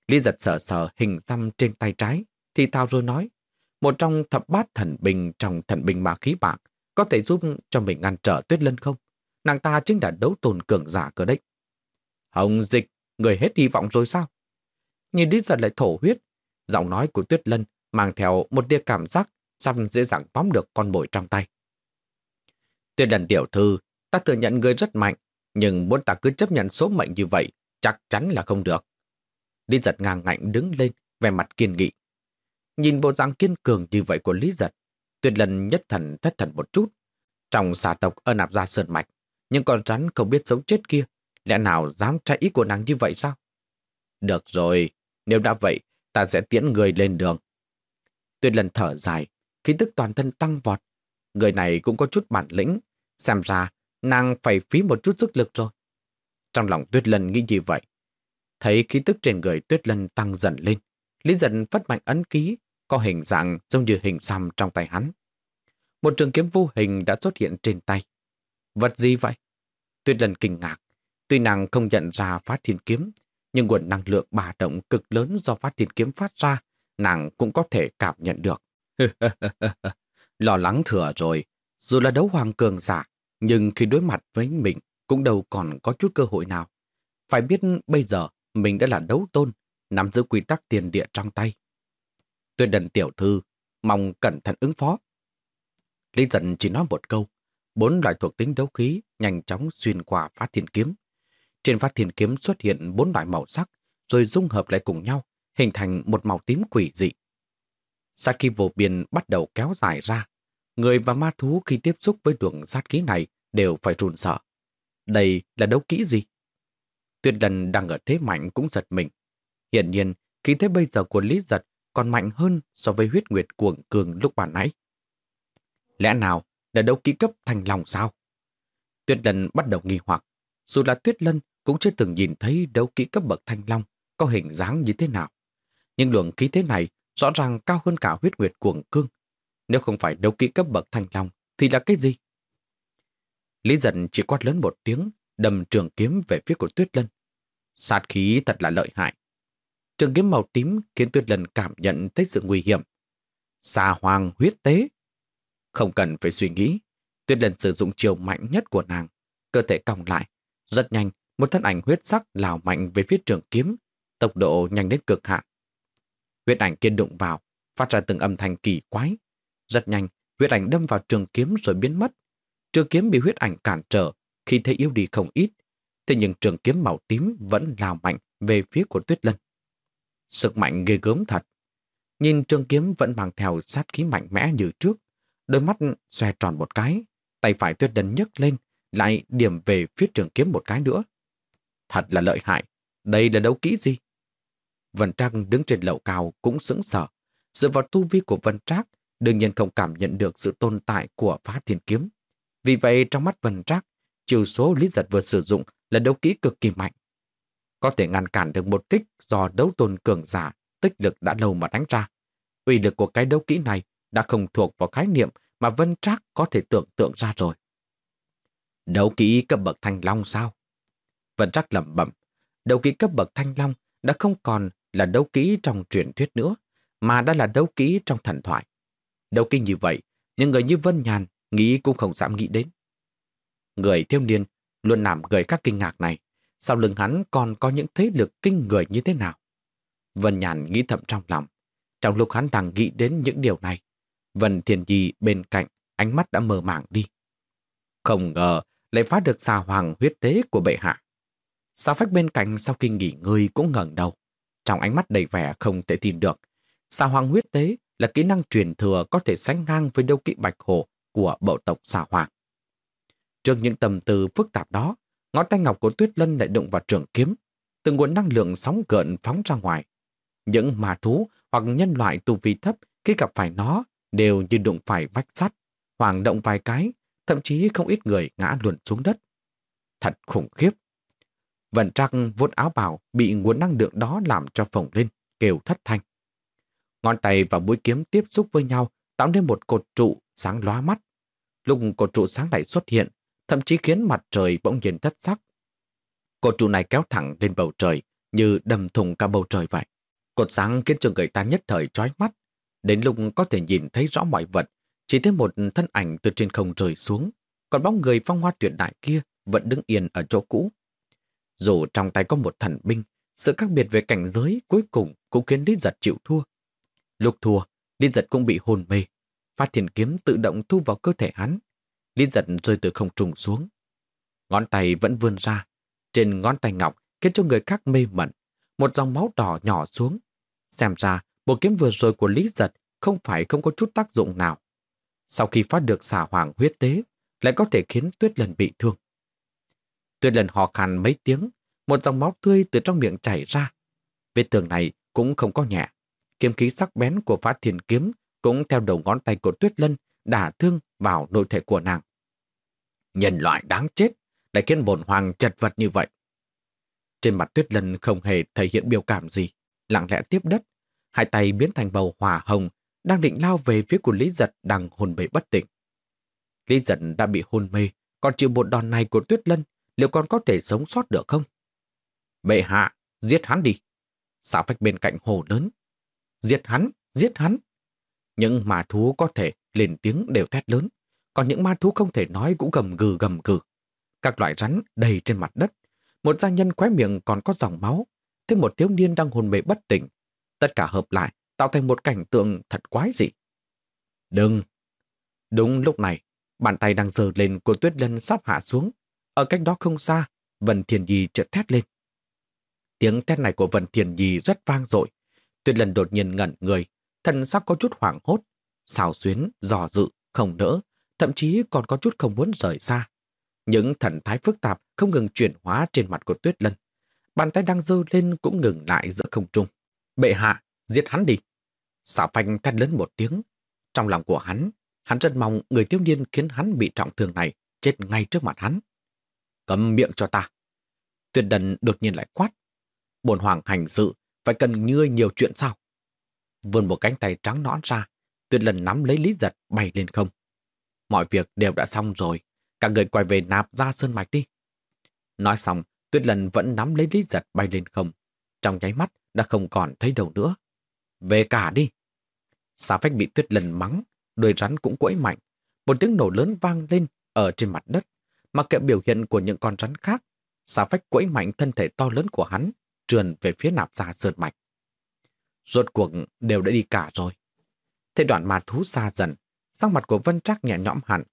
Lý Giật sờ sờ hình xăm trên tay trái, thì thao rồi nói, một trong thập bát thần binh trong thần binh ma khí bạc có thể giúp cho mình ngăn trở tuyết lân không? Nàng ta chính là đấu tồn cường giả cơ đấy. Hồng dịch, người hết hy vọng rồi sao? Nhìn đi Giật lại thổ huyết, giọng nói của tuyết lân mang theo một tia cảm giác sắp dễ dàng tóm được con mồi trong tay. Tuyết lân tiểu thư, ta thừa nhận người rất mạnh, nhưng muốn ta cứ chấp nhận số mệnh như vậy, chắc chắn là không được. Lý giật ngang ngạnh đứng lên, vẻ mặt kiên nghị. Nhìn bộ dạng kiên cường như vậy của Lý giật, tuyệt lần nhất thần thất thần một chút. Trong xà tộc ở nạp gia sơn mạch, nhưng con rắn không biết sống chết kia, lẽ nào dám trái ý của nàng như vậy sao? Được rồi, nếu đã vậy, ta sẽ tiễn người lên đường. Tuyệt lần thở dài, khí tức toàn thân tăng vọt. Người này cũng có chút bản lĩnh, xem ra nàng phải phí một chút sức lực rồi. Trong lòng Tuyết Lân nghĩ như vậy. Thấy khí tức trên người Tuyết Lân tăng dần lên, Lý dần phát mạnh ấn ký, có hình dạng giống như hình xăm trong tay hắn. Một trường kiếm vô hình đã xuất hiện trên tay. Vật gì vậy? Tuyết lần kinh ngạc. Tuy nàng không nhận ra phát thiên kiếm, nhưng nguồn năng lượng bà động cực lớn do phát thiên kiếm phát ra, nàng cũng có thể cảm nhận được. Lo lắng thừa rồi, dù là đấu hoàng cường giả, nhưng khi đối mặt với mình cũng đâu còn có chút cơ hội nào. Phải biết bây giờ mình đã là đấu tôn, nắm giữ quy tắc tiền địa trong tay. Tuyệt đần tiểu thư, mong cẩn thận ứng phó. Lý dần chỉ nói một câu, bốn loại thuộc tính đấu khí nhanh chóng xuyên qua phát thiên kiếm. Trên phát thiên kiếm xuất hiện bốn loại màu sắc, rồi dung hợp lại cùng nhau, hình thành một màu tím quỷ dị. Sát khí vô biên bắt đầu kéo dài ra. Người và ma thú khi tiếp xúc với luồng sát khí này đều phải run sợ. Đây là đấu kỹ gì? Tuyệt lần đang ở thế mạnh cũng giật mình. Hiện nhiên, khí thế bây giờ của Lý Giật còn mạnh hơn so với huyết nguyệt cuồng cường lúc bản nãy. Lẽ nào là đấu ký cấp thành lòng sao? Tuyết Lân bắt đầu nghi hoặc. Dù là Tuyết Lân cũng chưa từng nhìn thấy đấu ký cấp bậc thanh long có hình dáng như thế nào. Nhưng luồng khí thế này rõ ràng cao hơn cả huyết nguyệt cuồng cương. Nếu không phải đấu ký cấp bậc thanh long, thì là cái gì? Lý giận chỉ quát lớn một tiếng, đầm trường kiếm về phía của Tuyết Lân. Sát khí thật là lợi hại. Trường kiếm màu tím khiến Tuyết Lân cảm nhận thấy sự nguy hiểm. Xà hoàng huyết tế. Không cần phải suy nghĩ, Tuyết Lân sử dụng chiều mạnh nhất của nàng. Cơ thể còng lại. Rất nhanh, một thân ảnh huyết sắc lào mạnh về phía trường kiếm, tốc độ nhanh đến cực hạn. Huyết ảnh kiên đụng vào, phát ra từng âm thanh kỳ quái. Rất nhanh, huyết ảnh đâm vào trường kiếm rồi biến mất. Trường kiếm bị huyết ảnh cản trở khi thấy yếu đi không ít. Thế nhưng trường kiếm màu tím vẫn lao mạnh về phía của Tuyết Lân. Sức mạnh ghê gớm thật. Nhìn trường kiếm vẫn mang theo sát khí mạnh mẽ như trước. Đôi mắt xòe tròn một cái, tay phải Tuyết đần nhấc lên, lại điểm về phía trường kiếm một cái nữa. Thật là lợi hại. Đây là đấu kỹ gì? Vân Trác đứng trên lầu cao cũng sững sờ. Dựa vào tu vi của Vân Trác, đương nhiên không cảm nhận được sự tồn tại của phá thiên kiếm. Vì vậy trong mắt Vân Trác, chiều số Lý Giật vừa sử dụng là đấu kỹ cực kỳ mạnh. Có thể ngăn cản được một kích do đấu tôn cường giả tích lực đã lâu mà đánh ra. Uy lực của cái đấu kỹ này đã không thuộc vào khái niệm mà Vân Trác có thể tưởng tượng ra rồi. Đấu kỹ cấp bậc thanh long sao? Vân Trác lẩm bẩm, đấu kỹ cấp bậc thanh long đã không còn là đấu kỹ trong truyền thuyết nữa, mà đã là đấu kỹ trong thần thoại. Đấu kỹ như vậy, những người như Vân Nhàn nghĩ cũng không dám nghĩ đến. Người thiếu niên luôn làm gửi các kinh ngạc này. Sau lưng hắn còn có những thế lực kinh người như thế nào? Vân Nhàn nghĩ thầm trong lòng. Trong lúc hắn đang nghĩ đến những điều này, Vân Thiền Nhi bên cạnh, ánh mắt đã mờ màng đi. Không ngờ lại phát được xà hoàng huyết tế của bệ hạ. Xà phách bên cạnh sau khi nghỉ ngơi cũng ngẩng đầu. Trong ánh mắt đầy vẻ không thể tin được. Xà hoàng huyết tế là kỹ năng truyền thừa có thể sánh ngang với đấu kỵ bạch hồ của bộ tộc xà hoàng. Trước những tầm từ phức tạp đó, ngón tay ngọc của Tuyết Lân lại đụng vào trường kiếm, từng nguồn năng lượng sóng gợn phóng ra ngoài. Những ma thú hoặc nhân loại tu vi thấp khi gặp phải nó đều như đụng phải vách sắt, hoảng động vài cái, thậm chí không ít người ngã luồn xuống đất. Thật khủng khiếp. Vận trăng vốn áo bào bị nguồn năng lượng đó làm cho phồng lên, kêu thất thanh. Ngón tay và mũi kiếm tiếp xúc với nhau tạo nên một cột trụ sáng lóa mắt. Lúc cột trụ sáng lại xuất hiện, thậm chí khiến mặt trời bỗng nhiên thất sắc. Cột trụ này kéo thẳng lên bầu trời, như đầm thùng cả bầu trời vậy. Cột sáng khiến cho người ta nhất thời chói mắt. Đến lúc có thể nhìn thấy rõ mọi vật, chỉ thấy một thân ảnh từ trên không rơi xuống, còn bóng người phong hoa tuyệt đại kia vẫn đứng yên ở chỗ cũ. Dù trong tay có một thần binh, sự khác biệt về cảnh giới cuối cùng cũng khiến Lý Giật chịu thua. Lúc thua, Lý Giật cũng bị hồn mê. Phát thiền kiếm tự động thu vào cơ thể hắn. Lý Giật rơi từ không trùng xuống. Ngón tay vẫn vươn ra. Trên ngón tay ngọc khiến cho người khác mê mẩn. Một dòng máu đỏ nhỏ xuống. Xem ra, bộ kiếm vừa rồi của Lý Giật không phải không có chút tác dụng nào. Sau khi phát được xả hoàng huyết tế, lại có thể khiến Tuyết Lần bị thương. Tuyết Lần hò khàn mấy tiếng, một dòng máu tươi từ trong miệng chảy ra. Vết thương này cũng không có nhẹ. Kiếm khí sắc bén của phát thiền kiếm cũng theo đầu ngón tay của Tuyết Lân đả thương vào nội thể của nàng. Nhân loại đáng chết, lại khiến bổn hoàng chật vật như vậy. Trên mặt Tuyết Lân không hề thể hiện biểu cảm gì, lặng lẽ tiếp đất, hai tay biến thành bầu hỏa hồng, đang định lao về phía của Lý Giật đang hôn mê bất tỉnh. Lý Giật đã bị hôn mê, còn chịu một đòn này của Tuyết Lân, liệu còn có thể sống sót được không? Bệ hạ, giết hắn đi. Xã phách bên cạnh hồ lớn. Giết hắn, giết hắn. Những ma thú có thể lên tiếng đều thét lớn, còn những ma thú không thể nói cũng gầm gừ gầm gừ. Các loại rắn đầy trên mặt đất, một gia nhân khóe miệng còn có dòng máu, thêm một thiếu niên đang hồn mê bất tỉnh. Tất cả hợp lại, tạo thành một cảnh tượng thật quái dị. Đừng! Đúng lúc này, bàn tay đang giơ lên của tuyết lân sắp hạ xuống. Ở cách đó không xa, Vân Thiền Nhi chợt thét lên. Tiếng thét này của Vân Thiền Nhi rất vang dội. Tuyết Lân đột nhiên ngẩn người, thần sắc có chút hoảng hốt, xào xuyến, dò dự, không nỡ thậm chí còn có chút không muốn rời xa. Những thần thái phức tạp không ngừng chuyển hóa trên mặt của Tuyết Lân. Bàn tay đang dơ lên cũng ngừng lại giữa không trung. Bệ hạ, giết hắn đi. Xả phanh thét lớn một tiếng. Trong lòng của hắn, hắn rất mong người thiếu niên khiến hắn bị trọng thương này chết ngay trước mặt hắn. Cấm miệng cho ta. Tuyệt đần đột nhiên lại quát. Bồn hoàng hành sự, phải cần ngươi nhiều chuyện sao? Vươn một cánh tay trắng nõn ra, tuyệt lần nắm lấy lý giật bay lên không. Mọi việc đều đã xong rồi, cả người quay về nạp ra sơn mạch đi. Nói xong, tuyệt lần vẫn nắm lấy lý giật bay lên không. Trong nháy mắt đã không còn thấy đầu nữa. Về cả đi. Xà phách bị tuyết lần mắng, đuôi rắn cũng quẫy mạnh. Một tiếng nổ lớn vang lên ở trên mặt đất. Mặc kệ biểu hiện của những con rắn khác, xà phách quẫy mạnh thân thể to lớn của hắn, trườn về phía nạp ra sơn mạch. Rốt cuộc đều đã đi cả rồi. Thế đoạn ma thú xa dần, sắc mặt của Vân Trác nhẹ nhõm hẳn.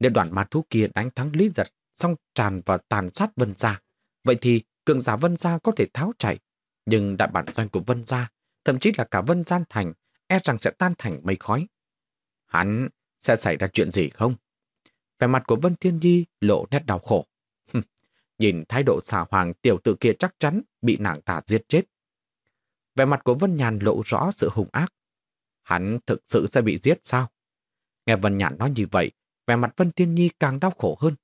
Nếu đoạn ma thú kia đánh thắng Lý Giật, xong tràn vào tàn sát Vân Gia, vậy thì cường giả Vân Gia có thể tháo chạy. Nhưng đại bản doanh của Vân Gia, thậm chí là cả Vân Gian Thành, e rằng sẽ tan thành mây khói. Hắn sẽ xảy ra chuyện gì không? Vẻ mặt của Vân Thiên Nhi lộ nét đau khổ. Nhìn thái độ xà hoàng tiểu tự kia chắc chắn bị nàng ta giết chết. Vẻ mặt của Vân Nhàn lộ rõ sự hung ác. Hắn thực sự sẽ bị giết sao? Nghe Vân Nhàn nói như vậy, vẻ mặt Vân Thiên Nhi càng đau khổ hơn.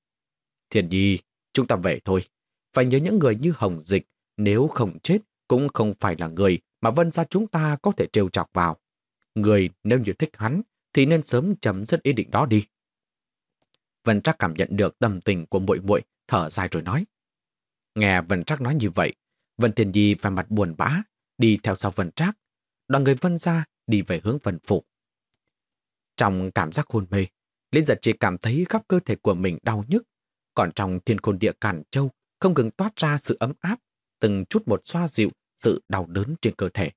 Thiên Nhi, chúng ta về thôi. Phải nhớ những người như Hồng Dịch, nếu không chết, cũng không phải là người mà Vân gia chúng ta có thể trêu chọc vào. Người nếu như thích hắn, thì nên sớm chấm dứt ý định đó đi. Vân Trắc cảm nhận được tâm tình của muội muội, thở dài rồi nói. Nghe Vân Trắc nói như vậy, Vân Thiên Nhi vẻ mặt buồn bã, đi theo sau Vân Trác. Đoàn người Vân ra đi về hướng vân phủ. Trong cảm giác hôn mê, Lý giật chỉ cảm thấy khắp cơ thể của mình đau nhức, còn trong thiên khôn địa cản châu không ngừng toát ra sự ấm áp, từng chút một xoa dịu sự đau đớn trên cơ thể.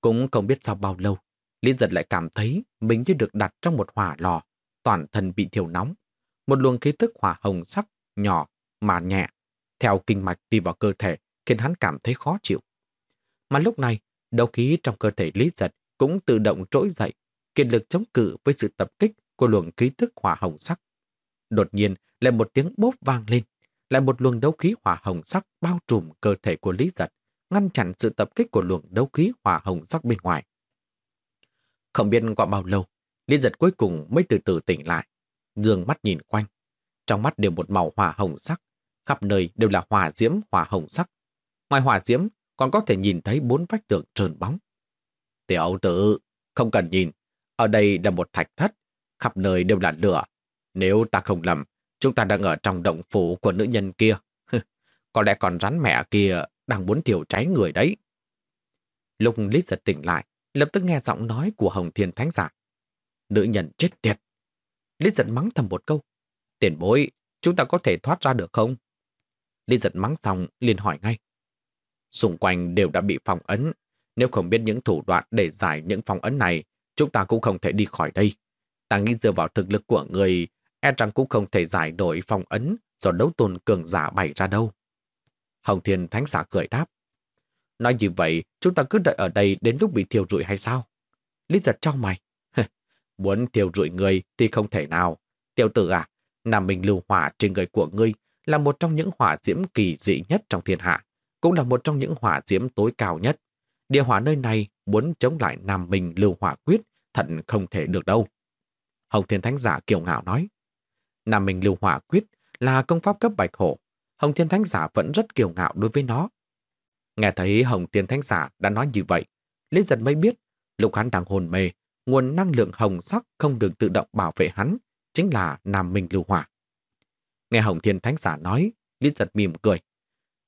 Cũng không biết sau bao lâu, Lý giật lại cảm thấy mình như được đặt trong một hỏa lò, toàn thân bị thiểu nóng. Một luồng khí tức hỏa hồng sắc, nhỏ, mà nhẹ, theo kinh mạch đi vào cơ thể, khiến hắn cảm thấy khó chịu. Mà lúc này, đầu khí trong cơ thể Lý giật cũng tự động trỗi dậy, kiệt lực chống cự với sự tập kích của luồng khí tức hỏa hồng sắc. Đột nhiên, lại một tiếng bốp vang lên, lại một luồng đấu khí hỏa hồng sắc bao trùm cơ thể của Lý giật, ngăn chặn sự tập kích của luồng đấu khí hỏa hồng sắc bên ngoài. Không biết qua bao lâu, Lý giật cuối cùng mới từ từ tỉnh lại, dương mắt nhìn quanh. Trong mắt đều một màu hỏa hồng sắc, khắp nơi đều là hỏa diễm hỏa hồng sắc. Ngoài hỏa diễm, còn có thể nhìn thấy bốn vách tường trơn bóng. Tiểu tử, không cần nhìn, ở đây là một thạch thất, khắp nơi đều là lửa. Nếu ta không lầm, chúng ta đang ở trong động phủ của nữ nhân kia. Có lẽ còn rắn mẹ kia đang muốn thiểu cháy người đấy. Lúc Lít giật tỉnh lại, lập tức nghe giọng nói của Hồng Thiên Thánh Giả. Nữ nhân chết tiệt. Lít giật mắng thầm một câu. Tiền bối, chúng ta có thể thoát ra được không? Lít giật mắng xong, liền hỏi ngay. Xung quanh đều đã bị phòng ấn. Nếu không biết những thủ đoạn để giải những phòng ấn này, chúng ta cũng không thể đi khỏi đây. Ta nghĩ dựa vào thực lực của người, e rằng cũng không thể giải đổi phong ấn do đấu tôn cường giả bày ra đâu. Hồng Thiên Thánh Giả cười đáp. Nói như vậy, chúng ta cứ đợi ở đây đến lúc bị thiêu rụi hay sao? Lý giật trong mày. Muốn thiêu rụi người thì không thể nào. Tiểu tử à, Nam Minh lưu hỏa trên người của ngươi là một trong những hỏa diễm kỳ dị nhất trong thiên hạ, cũng là một trong những hỏa diễm tối cao nhất. Địa hỏa nơi này muốn chống lại Nam Minh lưu hỏa quyết thật không thể được đâu. Hồng Thiên Thánh Giả kiều ngạo nói. Nam Minh lưu hỏa quyết là công pháp cấp bạch hổ. Hồng Thiên Thánh Giả vẫn rất kiêu ngạo đối với nó. Nghe thấy Hồng Thiên Thánh Giả đã nói như vậy, Lý Giật mới biết lúc hắn đang hồn mê, nguồn năng lượng hồng sắc không được tự động bảo vệ hắn, chính là Nam Minh lưu hỏa. Nghe Hồng Thiên Thánh Giả nói, Lý Giật mỉm cười.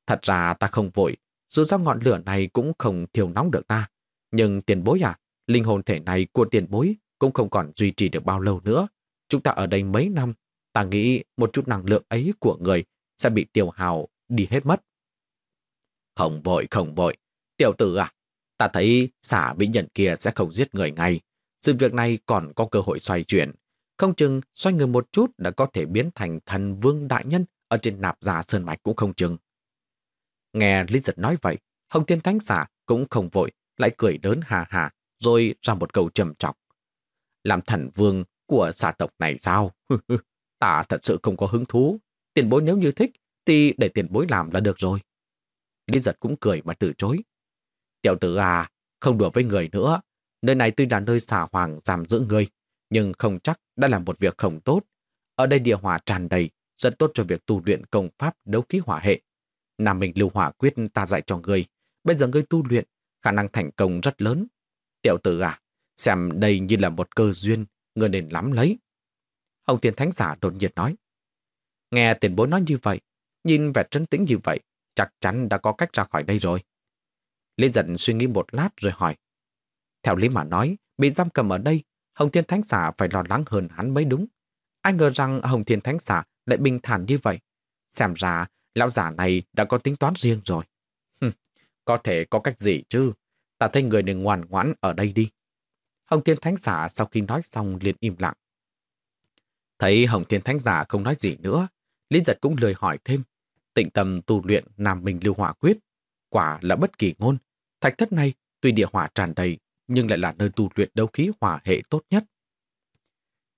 Thật ra ta không vội, dù sao ngọn lửa này cũng không thiêu nóng được ta. Nhưng tiền bối à, linh hồn thể này của tiền bối cũng không còn duy trì được bao lâu nữa. Chúng ta ở đây mấy năm, ta nghĩ một chút năng lượng ấy của người sẽ bị tiêu hào đi hết mất. Không vội, không vội. Tiểu tử à, ta thấy xả bị nhận kia sẽ không giết người ngay. Sự việc này còn có cơ hội xoay chuyển. Không chừng xoay người một chút đã có thể biến thành thần vương đại nhân ở trên nạp giả sơn mạch cũng không chừng. Nghe Lý Giật nói vậy, Hồng Thiên Thánh Giả cũng không vội, lại cười đớn hà hà, rồi ra một câu trầm trọng. Làm thần vương của xã tộc này sao? ta thật sự không có hứng thú. Tiền bối nếu như thích, thì để tiền bối làm là được rồi. Lý giật cũng cười mà từ chối. Tiểu tử à, không đùa với người nữa. Nơi này tuy là nơi xà hoàng giam giữ người, nhưng không chắc đã là một việc không tốt. Ở đây địa hỏa tràn đầy, rất tốt cho việc tu luyện công pháp đấu khí hỏa hệ. Nam mình lưu hỏa quyết ta dạy cho người. Bây giờ ngươi tu luyện, khả năng thành công rất lớn. Tiểu tử à, xem đây như là một cơ duyên, ngươi nên lắm lấy. Hồng Thiên Thánh Giả đột nhiên nói. Nghe tiền bối nói như vậy, nhìn vẻ trấn tĩnh như vậy, chắc chắn đã có cách ra khỏi đây rồi. Lý giận suy nghĩ một lát rồi hỏi. Theo lý mà nói, bị giam cầm ở đây, Hồng Thiên Thánh Giả phải lo lắng hơn hắn mới đúng. Ai ngờ rằng Hồng Thiên Thánh Giả lại bình thản như vậy. Xem ra, lão giả này đã có tính toán riêng rồi. có thể có cách gì chứ? Ta thấy người đừng ngoan ngoãn ở đây đi. Hồng Thiên Thánh Giả sau khi nói xong liền im lặng. Thấy Hồng Thiên Thánh Giả không nói gì nữa, Lý Giật cũng lời hỏi thêm. Tịnh tâm tu luyện Nam Minh Lưu Hỏa Quyết, quả là bất kỳ ngôn. Thạch thất này tuy địa hỏa tràn đầy, nhưng lại là nơi tu luyện đấu khí hỏa hệ tốt nhất.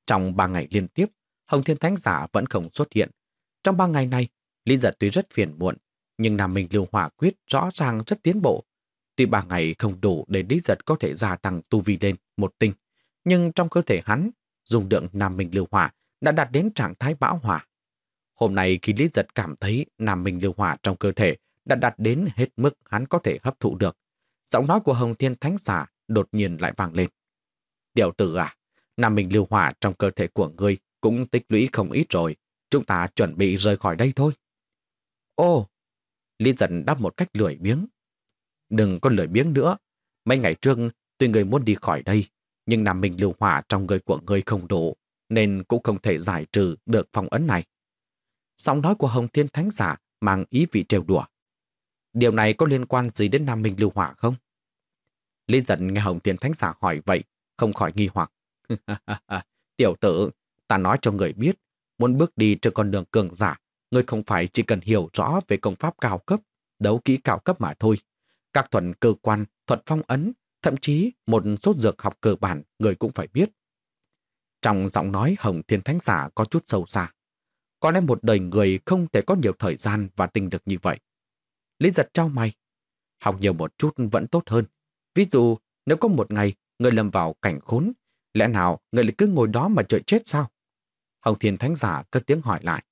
Trong ba ngày liên tiếp, Hồng Thiên Thánh Giả vẫn không xuất hiện. Trong ba ngày này, Lý Giật tuy rất phiền muộn, nhưng Nam Minh Lưu Hỏa Quyết rõ ràng rất tiến bộ. Tuy ba ngày không đủ để Lý Giật có thể gia tăng tu vi lên một tinh, nhưng trong cơ thể hắn, dùng lượng Nam Minh Lưu Hỏa đã đạt đến trạng thái bão hỏa. Hôm nay khi Lý Giật cảm thấy Nam Minh Lưu Hỏa trong cơ thể đã đạt đến hết mức hắn có thể hấp thụ được, giọng nói của Hồng Thiên Thánh Giả đột nhiên lại vang lên. Tiểu tử à, Nam Minh Lưu Hỏa trong cơ thể của ngươi cũng tích lũy không ít rồi, chúng ta chuẩn bị rời khỏi đây thôi. Ô, Lý Giật đáp một cách lười biếng. Đừng có lười biếng nữa. Mấy ngày trước, tuy người muốn đi khỏi đây, nhưng Nam Minh lưu hỏa trong người của ngươi không đủ, nên cũng không thể giải trừ được phong ấn này. Giọng nói của Hồng Thiên Thánh Giả mang ý vị trêu đùa. Điều này có liên quan gì đến Nam Minh lưu hỏa không? Lý giận nghe Hồng Thiên Thánh Giả hỏi vậy, không khỏi nghi hoặc. Tiểu tử, ta nói cho người biết, muốn bước đi trên con đường cường giả, người không phải chỉ cần hiểu rõ về công pháp cao cấp, đấu kỹ cao cấp mà thôi. Các thuận cơ quan, thuật phong ấn, thậm chí một số dược học cơ bản người cũng phải biết. Trong giọng nói Hồng Thiên Thánh Giả có chút sâu xa. Có lẽ một đời người không thể có nhiều thời gian và tình được như vậy. Lý giật trao mày. Học nhiều một chút vẫn tốt hơn. Ví dụ, nếu có một ngày người lâm vào cảnh khốn, lẽ nào người lại cứ ngồi đó mà chờ chết sao? Hồng Thiên Thánh Giả cất tiếng hỏi lại.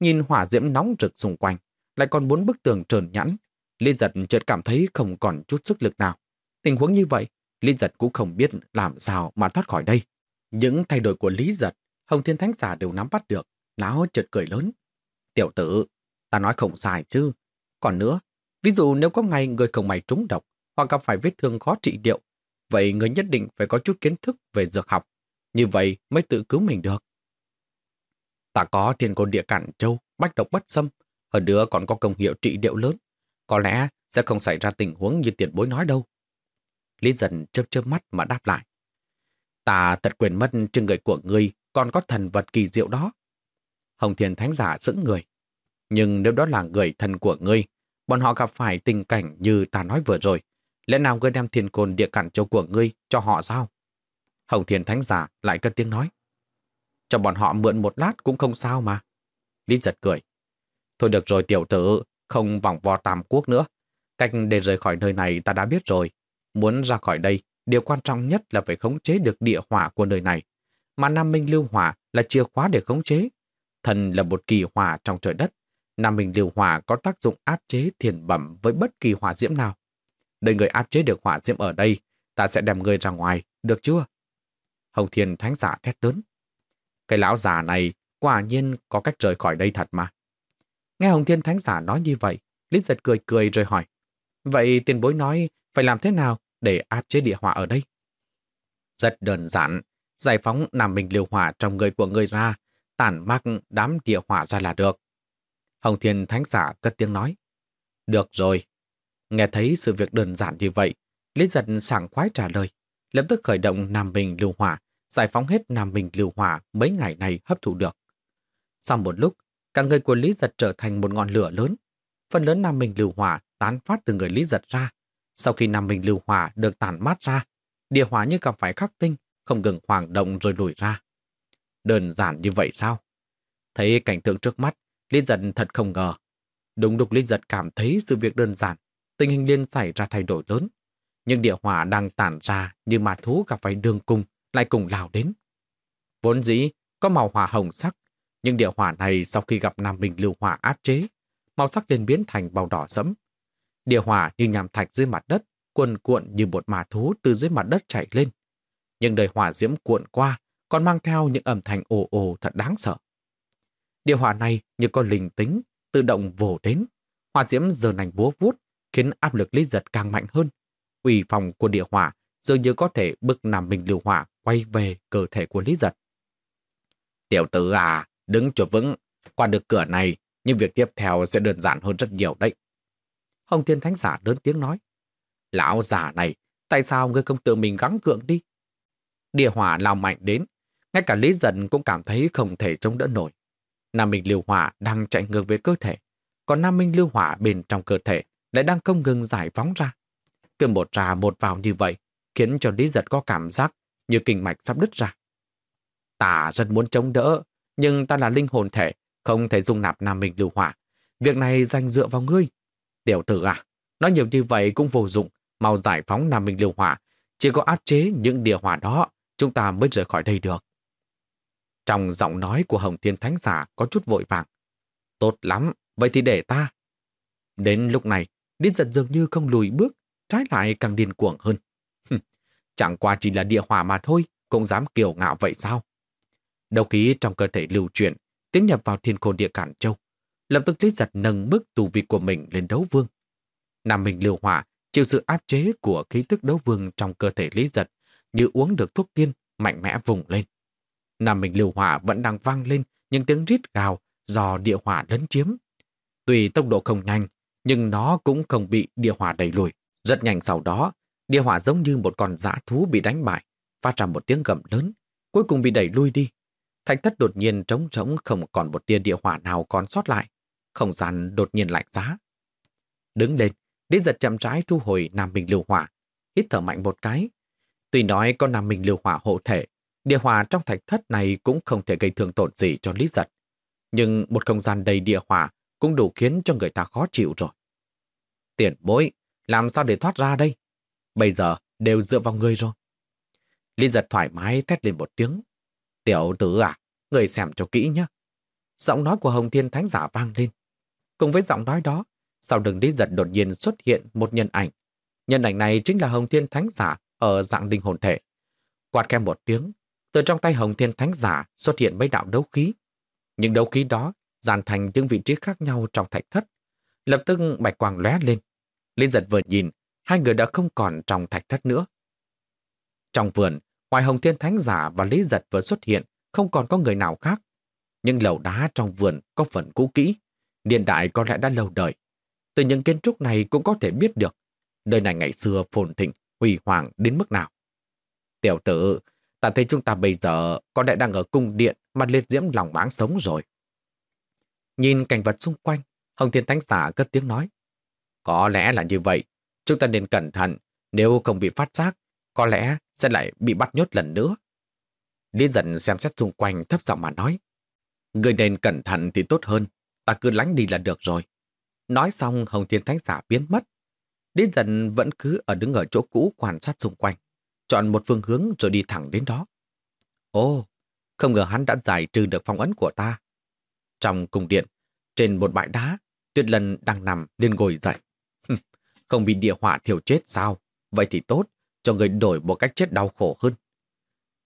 Nhìn hỏa diễm nóng rực xung quanh, lại còn bốn bức tường trờn nhẵn. Lý giật chợt cảm thấy không còn chút sức lực nào. Tình huống như vậy, Lý giật cũng không biết làm sao mà thoát khỏi đây. Những thay đổi của Lý giật, Hồng Thiên Thánh Giả đều nắm bắt được. Lão chợt cười lớn. Tiểu tử, ta nói không sai chứ. Còn nữa, ví dụ nếu có ngày người không mày trúng độc hoặc gặp phải vết thương khó trị điệu, vậy người nhất định phải có chút kiến thức về dược học. Như vậy mới tự cứu mình được. Ta có thiên côn địa cản châu, bách độc bất xâm, hơn nữa còn có công hiệu trị điệu lớn. Có lẽ sẽ không xảy ra tình huống như tiền bối nói đâu. Lý dần chớp chớp mắt mà đáp lại. Ta thật quyền mất trên người của ngươi còn có thần vật kỳ diệu đó. Hồng Thiên Thánh Giả sững người. Nhưng nếu đó là người thân của ngươi, bọn họ gặp phải tình cảnh như ta nói vừa rồi, lẽ nào ngươi đem thiên côn địa cản châu của ngươi cho họ sao? Hồng Thiên Thánh Giả lại cất tiếng nói. Cho bọn họ mượn một lát cũng không sao mà. Lý giật cười. Thôi được rồi tiểu tử, không vòng vo tam quốc nữa. Cách để rời khỏi nơi này ta đã biết rồi. Muốn ra khỏi đây, điều quan trọng nhất là phải khống chế được địa hỏa của nơi này. Mà Nam Minh Lưu Hỏa là chìa khóa để khống chế. Thần là một kỳ hỏa trong trời đất. Nam Minh Lưu Hỏa có tác dụng áp chế thiền bẩm với bất kỳ hỏa diễm nào. Đợi người áp chế được hỏa diễm ở đây, ta sẽ đem người ra ngoài, được chưa? Hồng Thiên Thánh Giả thét lớn. Cái lão già này quả nhiên có cách rời khỏi đây thật mà. Nghe Hồng Thiên Thánh Giả nói như vậy, Lý giật cười cười rồi hỏi. Vậy tiền bối nói phải làm thế nào để áp chế địa hỏa ở đây? Rất đơn giản, giải phóng Nam Minh liều hỏa trong người của người ra, tản mắc đám địa hỏa ra là được. Hồng Thiên Thánh Giả cất tiếng nói. Được rồi. Nghe thấy sự việc đơn giản như vậy, Lý giật sảng khoái trả lời, lập tức khởi động Nam bình lưu hỏa, giải phóng hết Nam bình lưu hỏa mấy ngày này hấp thụ được. Sau một lúc, cả người của Lý giật trở thành một ngọn lửa lớn. Phần lớn Nam bình lưu hỏa tán phát từ người Lý giật ra. Sau khi Nam Minh lưu hỏa được tản mát ra, địa hỏa như gặp phải khắc tinh, không ngừng hoàng động rồi lùi ra. Đơn giản như vậy sao? Thấy cảnh tượng trước mắt, Lý giật thật không ngờ. Đúng lúc Lý giật cảm thấy sự việc đơn giản, tình hình liên xảy ra thay đổi lớn. Nhưng địa hỏa đang tản ra như mà thú gặp phải đường cung, lại cùng lao đến. Vốn dĩ có màu hỏa hồng sắc, nhưng địa hỏa này sau khi gặp Nam Minh lưu hỏa áp chế, màu sắc liền biến thành màu đỏ sẫm. Địa hỏa như nhàm thạch dưới mặt đất, cuồn cuộn như một mà thú từ dưới mặt đất chạy lên. Nhưng đời hỏa diễm cuộn qua, còn mang theo những âm thanh ồ ồ thật đáng sợ. Địa hỏa này như con linh tính, tự động vồ đến. Hỏa diễm giờ nành búa vuốt, khiến áp lực lý giật càng mạnh hơn. Ủy phòng của địa hỏa dường như có thể bức nằm mình lưu hỏa quay về cơ thể của Lý Giật. Tiểu tử à, đứng cho vững, qua được cửa này, nhưng việc tiếp theo sẽ đơn giản hơn rất nhiều đấy. Hồng Thiên Thánh Giả lớn tiếng nói. Lão già này, tại sao ngươi không tự mình gắng gượng đi? Địa hỏa lao mạnh đến, ngay cả Lý Dân cũng cảm thấy không thể chống đỡ nổi. Nam Minh Lưu Hỏa đang chạy ngược về cơ thể, còn Nam Minh Lưu Hỏa bên trong cơ thể lại đang không ngừng giải phóng ra. Cứ một ra một vào như vậy, khiến cho Lý Giật có cảm giác như kinh mạch sắp đứt ra. Ta rất muốn chống đỡ, nhưng ta là linh hồn thể, không thể dung nạp Nam Minh lưu hỏa. Việc này dành dựa vào ngươi. Tiểu tử à, nói nhiều như vậy cũng vô dụng, mau giải phóng Nam Minh liêu hỏa. Chỉ có áp chế những địa hỏa đó, chúng ta mới rời khỏi đây được. Trong giọng nói của Hồng Thiên Thánh Giả có chút vội vàng. Tốt lắm, vậy thì để ta. Đến lúc này, Điên giật dường như không lùi bước, trái lại càng điên cuồng hơn. Chẳng qua chỉ là địa hỏa mà thôi, cũng dám kiều ngạo vậy sao? Đầu khí trong cơ thể lưu chuyển, tiến nhập vào thiên khôn địa cản châu. Lập tức Lý Giật nâng mức tù vị của mình lên đấu vương. Nam Minh liều hỏa chịu sự áp chế của khí tức đấu vương trong cơ thể Lý Giật như uống được thuốc tiên mạnh mẽ vùng lên. Nam mình liều hỏa vẫn đang vang lên những tiếng rít gào do địa hỏa lấn chiếm. Tuy tốc độ không nhanh, nhưng nó cũng không bị địa hỏa đẩy lùi. Rất nhanh sau đó, địa hỏa giống như một con dã thú bị đánh bại, phát ra một tiếng gầm lớn, cuối cùng bị đẩy lui đi. Thạch thất đột nhiên trống trống không còn một tia địa hỏa nào còn sót lại. Không gian đột nhiên lạnh giá. Đứng lên, Lý giật chậm rãi thu hồi Nam Minh Lưu Hỏa, hít thở mạnh một cái. Tuy nói có Nam Minh Lưu Hỏa hộ thể, địa hỏa trong thạch thất này cũng không thể gây thương tổn gì cho Lý giật. Nhưng một không gian đầy địa hỏa cũng đủ khiến cho người ta khó chịu rồi. Tiền bối, làm sao để thoát ra đây? Bây giờ đều dựa vào người rồi. Lý giật thoải mái thét lên một tiếng. Tiểu tử à, người xem cho kỹ nhé. Giọng nói của Hồng Thiên Thánh Giả vang lên. Cùng với giọng nói đó, sau đường đi giật đột nhiên xuất hiện một nhân ảnh. Nhân ảnh này chính là Hồng Thiên Thánh Giả ở dạng linh hồn thể. Quạt kem một tiếng, từ trong tay Hồng Thiên Thánh Giả xuất hiện mấy đạo đấu khí. Những đấu khí đó dàn thành những vị trí khác nhau trong thạch thất. Lập tức bạch quang lóe lên. Linh giật vừa nhìn, hai người đã không còn trong thạch thất nữa. Trong vườn, ngoài Hồng Thiên Thánh Giả và Lý Giật vừa xuất hiện, không còn có người nào khác. Nhưng lầu đá trong vườn có phần cũ kỹ, niên đại có lẽ đã lâu đời. Từ những kiến trúc này cũng có thể biết được đời này ngày xưa phồn thịnh, huy hoàng đến mức nào. Tiểu tử, ta thấy chúng ta bây giờ có lẽ đang ở cung điện mà liệt diễm lòng máng sống rồi. Nhìn cảnh vật xung quanh, Hồng Thiên Thánh Giả cất tiếng nói. Có lẽ là như vậy, chúng ta nên cẩn thận, nếu không bị phát giác, có lẽ sẽ lại bị bắt nhốt lần nữa. Liên dần xem xét xung quanh thấp giọng mà nói. Người nên cẩn thận thì tốt hơn, ta cứ lánh đi là được rồi. Nói xong Hồng Thiên Thánh Giả biến mất. đến dần vẫn cứ ở đứng ở chỗ cũ quan sát xung quanh, chọn một phương hướng rồi đi thẳng đến đó. ô, không ngờ hắn đã giải trừ được phong ấn của ta. Trong cung điện, trên một bãi đá, Tuyết Lân đang nằm lên ngồi dậy. không bị địa hỏa thiểu chết sao? Vậy thì tốt, cho người đổi một cách chết đau khổ hơn.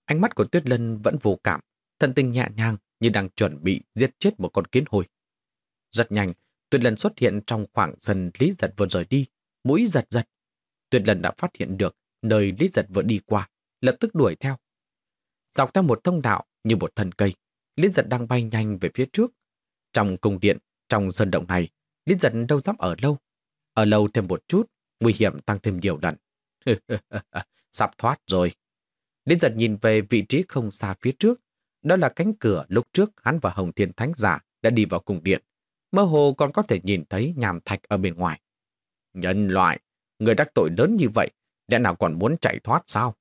Ánh mắt của Tuyết Lân vẫn vô cảm, thân tình nhẹ nhàng như đang chuẩn bị giết chết một con kiến hồi. Rất nhanh, tuyệt lần xuất hiện trong khoảng sân Lý Giật vừa rời đi, mũi giật giật. tuyệt lần đã phát hiện được nơi Lý Giật vừa đi qua, lập tức đuổi theo. Dọc theo một thông đạo như một thân cây, Lý Giật đang bay nhanh về phía trước. Trong cung điện, trong sân động này, Lý Giật đâu dám ở lâu. Ở lâu thêm một chút, nguy hiểm tăng thêm nhiều lần. Sắp thoát rồi. Lý Giật nhìn về vị trí không xa phía trước. Đó là cánh cửa lúc trước hắn và Hồng Thiên Thánh Giả đã đi vào cung điện. Mơ hồ còn có thể nhìn thấy nhàm thạch ở bên ngoài. Nhân loại, người đắc tội lớn như vậy, lẽ nào còn muốn chạy thoát sao?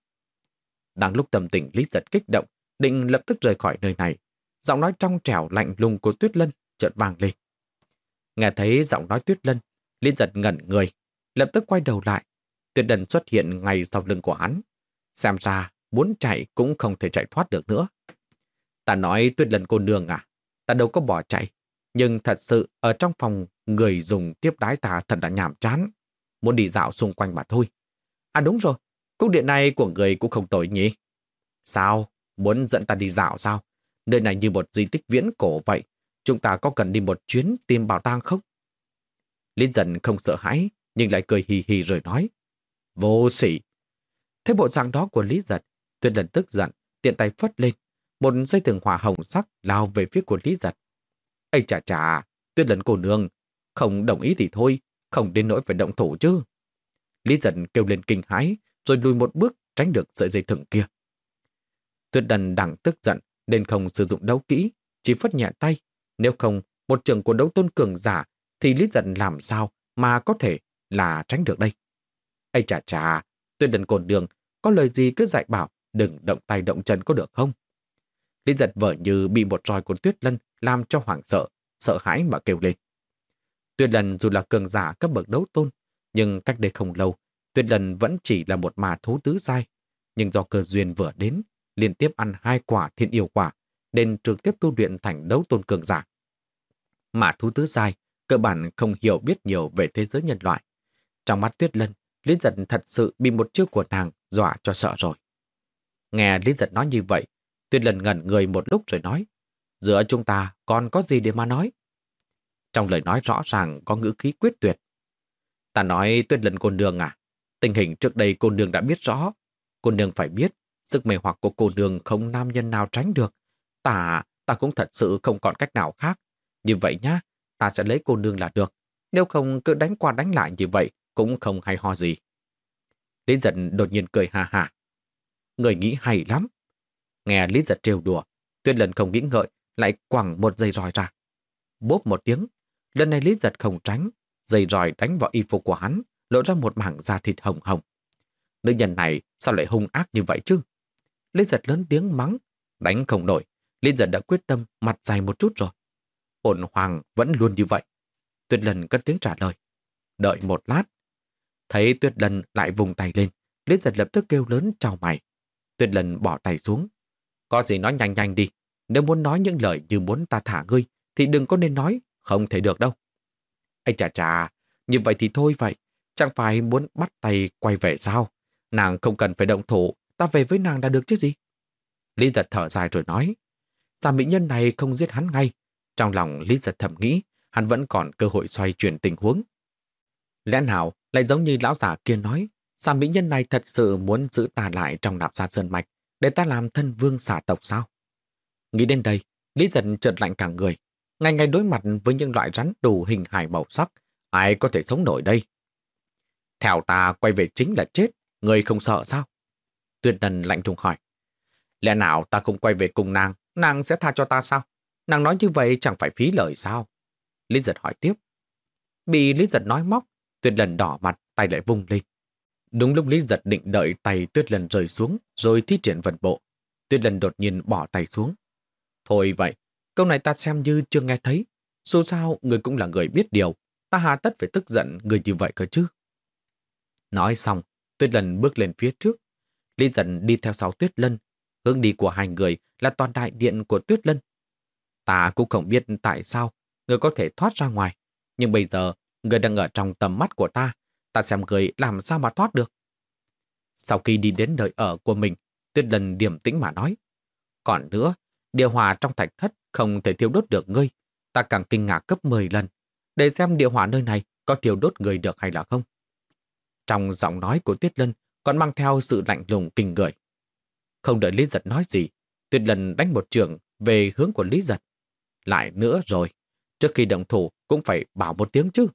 Đang lúc tâm tình Lý Giật kích động, định lập tức rời khỏi nơi này. Giọng nói trong trẻo lạnh lùng của Tuyết Lân chợt vang lên. Nghe thấy giọng nói Tuyết Lân, Lý Giật ngẩn người, lập tức quay đầu lại. Tuyết Lân xuất hiện ngay sau lưng của hắn. Xem ra, muốn chạy cũng không thể chạy thoát được nữa. Ta nói Tuyết Lân cô nương à, ta đâu có bỏ chạy. Nhưng thật sự ở trong phòng người dùng tiếp đái ta thật đã nhàm chán. Muốn đi dạo xung quanh mà thôi. À đúng rồi, cung điện này của người cũng không tồi nhỉ. Sao? Muốn dẫn ta đi dạo sao? Nơi này như một di tích viễn cổ vậy. Chúng ta có cần đi một chuyến tìm bảo tàng không? Lý dần không sợ hãi, nhưng lại cười hì hì rồi nói. Vô sỉ! Thấy bộ dạng đó của Lý Giật, tuyệt lần tức giận, tiện tay phất lên. Một dây thừng hỏa hồng sắc lao về phía của Lý Giật. Ây chà chà, Tuyết lấn cô nương, không đồng ý thì thôi, không đến nỗi phải động thủ chứ. Lý giận kêu lên kinh hãi, rồi lùi một bước tránh được sợi dây thừng kia. Tuyết đần đang tức giận nên không sử dụng đấu kỹ, chỉ phất nhẹ tay. Nếu không, một trường của đấu tôn cường giả thì Lý giận làm sao mà có thể là tránh được đây. Ây chà chà, tuyết đần cồn đường, có lời gì cứ dạy bảo đừng động tay động chân có được không? Lý giật vợ như bị một roi của tuyết lân làm cho hoảng sợ, sợ hãi mà kêu lên. Tuyết Lân dù là cường giả cấp bậc đấu tôn, nhưng cách đây không lâu, Tuyết Lân vẫn chỉ là một mà thú tứ dai. Nhưng do cơ duyên vừa đến, liên tiếp ăn hai quả thiên yêu quả, nên trực tiếp tu luyện thành đấu tôn cường giả. Mà thú tứ dai, cơ bản không hiểu biết nhiều về thế giới nhân loại. Trong mắt Tuyết Lân, Lý Giật thật sự bị một chiêu của nàng dọa cho sợ rồi. Nghe Lý Giật nói như vậy, Tuyết lần ngẩn người một lúc rồi nói, giữa chúng ta còn có gì để mà nói? Trong lời nói rõ ràng có ngữ khí quyết tuyệt. Ta nói tuyết lần cô nương à, tình hình trước đây cô nương đã biết rõ. Cô nương phải biết, sức mê hoặc của cô nương không nam nhân nào tránh được. Ta, ta cũng thật sự không còn cách nào khác. Như vậy nhá, ta sẽ lấy cô nương là được. Nếu không cứ đánh qua đánh lại như vậy, cũng không hay ho gì. Lý giận đột nhiên cười hà hà. Người nghĩ hay lắm. Nghe Lý giật trêu đùa, tuyết lần không nghĩ ngợi, lại quẳng một dây roi ra. Bốp một tiếng, lần này Lý giật không tránh, dây roi đánh vào y phục của hắn, lộ ra một mảng da thịt hồng hồng. Nữ nhân này sao lại hung ác như vậy chứ? Lý giật lớn tiếng mắng, đánh không nổi. Lý giật đã quyết tâm mặt dài một chút rồi. ổn hoàng vẫn luôn như vậy. Tuyết lần cất tiếng trả lời. Đợi một lát. Thấy Tuyết lần lại vùng tay lên, Lý giật lập tức kêu lớn chào mày. Tuyết lần bỏ tay xuống. Có gì nói nhanh nhanh đi. Nếu muốn nói những lời như muốn ta thả ngươi, thì đừng có nên nói, không thể được đâu. Ây chà chà, như vậy thì thôi vậy. Chẳng phải muốn bắt tay quay về sao? Nàng không cần phải động thủ, ta về với nàng đã được chứ gì? Lý giật thở dài rồi nói, Già mỹ nhân này không giết hắn ngay? Trong lòng Lý giật thầm nghĩ, hắn vẫn còn cơ hội xoay chuyển tình huống. Lẽ nào lại giống như lão giả kia nói, già mỹ nhân này thật sự muốn giữ ta lại trong nạp gia sơn mạch, để ta làm thân vương xả tộc sao? Nghĩ đến đây, Lý Dân chợt lạnh cả người. Ngày ngày đối mặt với những loại rắn đủ hình hài màu sắc, ai có thể sống nổi đây? Theo ta quay về chính là chết, người không sợ sao? Tuyệt Đần lạnh thùng hỏi. Lẽ nào ta không quay về cùng nàng, nàng sẽ tha cho ta sao? Nàng nói như vậy chẳng phải phí lời sao? Lý giật hỏi tiếp. Bị Lý giật nói móc, Tuyệt lần đỏ mặt, tay lại vung lên. Đúng lúc Lý giật định đợi tay Tuyết lần rơi xuống, rồi thi triển vận bộ. Tuyết lần đột nhiên bỏ tay xuống. Thôi vậy, câu này ta xem như chưa nghe thấy. Dù sao, người cũng là người biết điều. Ta hà tất phải tức giận người như vậy cơ chứ. Nói xong, Tuyết lần bước lên phía trước, Lý dần đi theo sau Tuyết Lân. Hướng đi của hai người là toàn đại điện của Tuyết Lân. Ta cũng không biết tại sao người có thể thoát ra ngoài. Nhưng bây giờ, người đang ở trong tầm mắt của ta. Ta xem người làm sao mà thoát được. Sau khi đi đến nơi ở của mình, Tuyết Lân điềm tĩnh mà nói. Còn nữa, điều hòa trong thạch thất không thể thiêu đốt được ngươi. Ta càng kinh ngạc cấp 10 lần. Để xem điều hòa nơi này có thiêu đốt người được hay là không. Trong giọng nói của Tuyết Lân còn mang theo sự lạnh lùng kinh người. Không đợi Lý Giật nói gì, Tuyết Lân đánh một trường về hướng của Lý Giật. Lại nữa rồi, trước khi động thủ cũng phải bảo một tiếng chứ.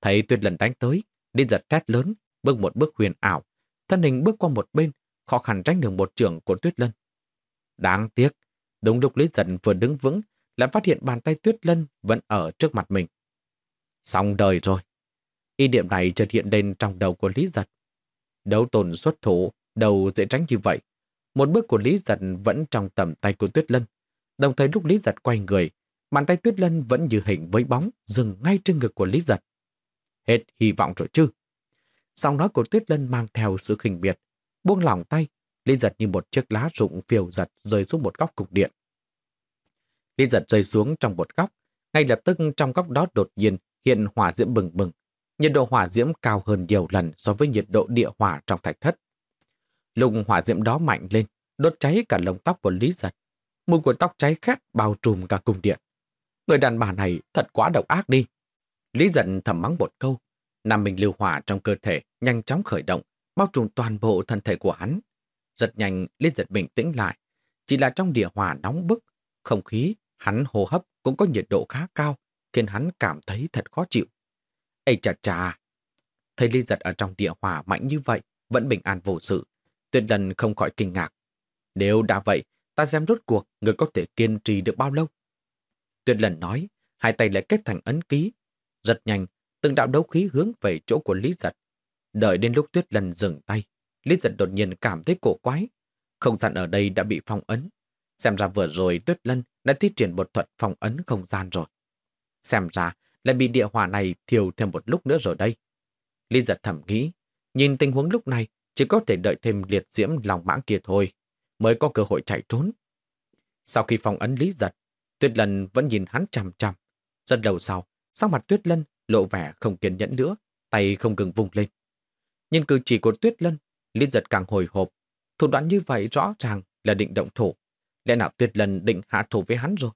Thấy Tuyết Lân đánh tới, Lý Giật thét lớn, bước một bước huyền ảo, thân hình bước qua một bên, khó khăn tránh được một trường của Tuyết Lân. Đáng tiếc, đúng lúc Lý Giật vừa đứng vững, lại phát hiện bàn tay Tuyết Lân vẫn ở trước mặt mình. Xong đời rồi. Ý niệm này chợt hiện lên trong đầu của Lý Giật. Đấu tồn xuất thủ, đầu dễ tránh như vậy. Một bước của Lý Giật vẫn trong tầm tay của Tuyết Lân. Đồng thời lúc Lý Giật quay người, bàn tay Tuyết Lân vẫn như hình với bóng, dừng ngay trên ngực của Lý Giật. Hết hy vọng rồi chứ. Sau nói của Tuyết Lân mang theo sự khinh biệt. Buông lỏng tay, Lý Giật như một chiếc lá rụng phiêu giật rơi xuống một góc cục điện. Lý Giật rơi xuống trong một góc. Ngay lập tức trong góc đó đột nhiên hiện hỏa diễm bừng bừng, nhiệt độ hỏa diễm cao hơn nhiều lần so với nhiệt độ địa hỏa trong thạch thất. Lùng hỏa diễm đó mạnh lên, đốt cháy cả lông tóc của Lý Giật. Mùi của tóc cháy khét bao trùm cả cung điện. Người đàn bà này thật quá độc ác đi. Lý giận thầm mắng một câu. Nam minh lưu hỏa trong cơ thể nhanh chóng khởi động, bao trùm toàn bộ thân thể của hắn. Rất nhanh, Lý Giật bình tĩnh lại. Chỉ là trong địa hỏa nóng bức, không khí, hắn hô hấp cũng có nhiệt độ khá cao, khiến hắn cảm thấy thật khó chịu. Ây chà chà! Thấy Lý Giật ở trong địa hỏa mạnh như vậy, vẫn bình an vô sự. Tuyệt lần không khỏi kinh ngạc. Nếu đã vậy, ta xem rốt cuộc người có thể kiên trì được bao lâu. Tuyệt lần nói, hai tay lại kết thành ấn ký. Rất nhanh, từng đạo đấu khí hướng về chỗ của Lý Giật. Đợi đến lúc Tuyết lần dừng tay, Lý Giật đột nhiên cảm thấy cổ quái. Không gian ở đây đã bị phong ấn. Xem ra vừa rồi Tuyết Lân đã thi triển một thuật phong ấn không gian rồi. Xem ra lại bị địa hỏa này thiêu thêm một lúc nữa rồi đây. Lý giật thầm nghĩ, nhìn tình huống lúc này chỉ có thể đợi thêm liệt diễm lòng mãng kia thôi, mới có cơ hội chạy trốn. Sau khi phong ấn Lý giật, Tuyết Lân vẫn nhìn hắn chằm chằm. Rất lâu sau, sắc mặt Tuyết Lân lộ vẻ không kiên nhẫn nữa, tay không ngừng vùng lên. Nhìn cử chỉ của Tuyết Lân, liên giật càng hồi hộp. Thủ đoạn như vậy rõ ràng là định động thủ. Lẽ nào Tuyết Lân định hạ thủ với hắn rồi?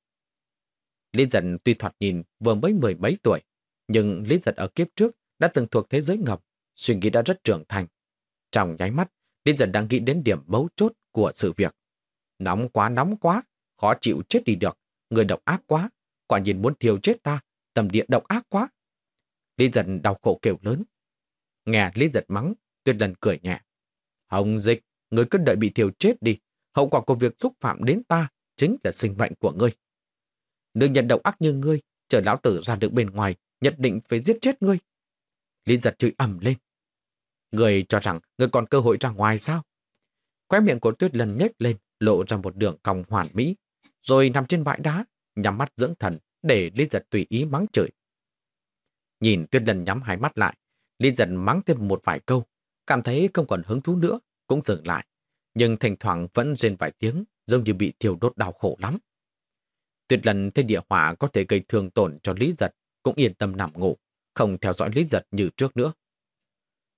liên giật tuy thoạt nhìn vừa mới mười mấy tuổi, nhưng liên giật ở kiếp trước đã từng thuộc thế giới ngầm, suy nghĩ đã rất trưởng thành. Trong nháy mắt, liên Giật đang nghĩ đến điểm mấu chốt của sự việc. Nóng quá nóng quá, khó chịu chết đi được, người độc ác quá, quả nhiên muốn thiêu chết ta, tầm địa độc ác quá. Lý Giật đau khổ kêu lớn. Nghe Lý Giật mắng, Tuyết Lần cười nhẹ. Hồng Dịch, người cứ đợi bị thiêu chết đi, hậu quả của việc xúc phạm đến ta chính là sinh mệnh của ngươi. Đừng nhận độc ác như ngươi, chờ lão tử ra được bên ngoài, nhất định phải giết chết ngươi. Lý giật chửi ầm lên. Người cho rằng người còn cơ hội ra ngoài sao? Khóe miệng của tuyết lần nhếch lên, lộ ra một đường còng hoàn mỹ, rồi nằm trên bãi đá, nhắm mắt dưỡng thần để Lý giật tùy ý mắng chửi. Nhìn tuyết lần nhắm hai mắt lại, Lý giật mắng thêm một vài câu, cảm thấy không còn hứng thú nữa, cũng dừng lại. Nhưng thỉnh thoảng vẫn rên vài tiếng, giống như bị thiêu đốt đau khổ lắm. Tuyệt lần thấy địa hỏa có thể gây thương tổn cho Lý Giật, cũng yên tâm nằm ngủ, không theo dõi Lý Giật như trước nữa.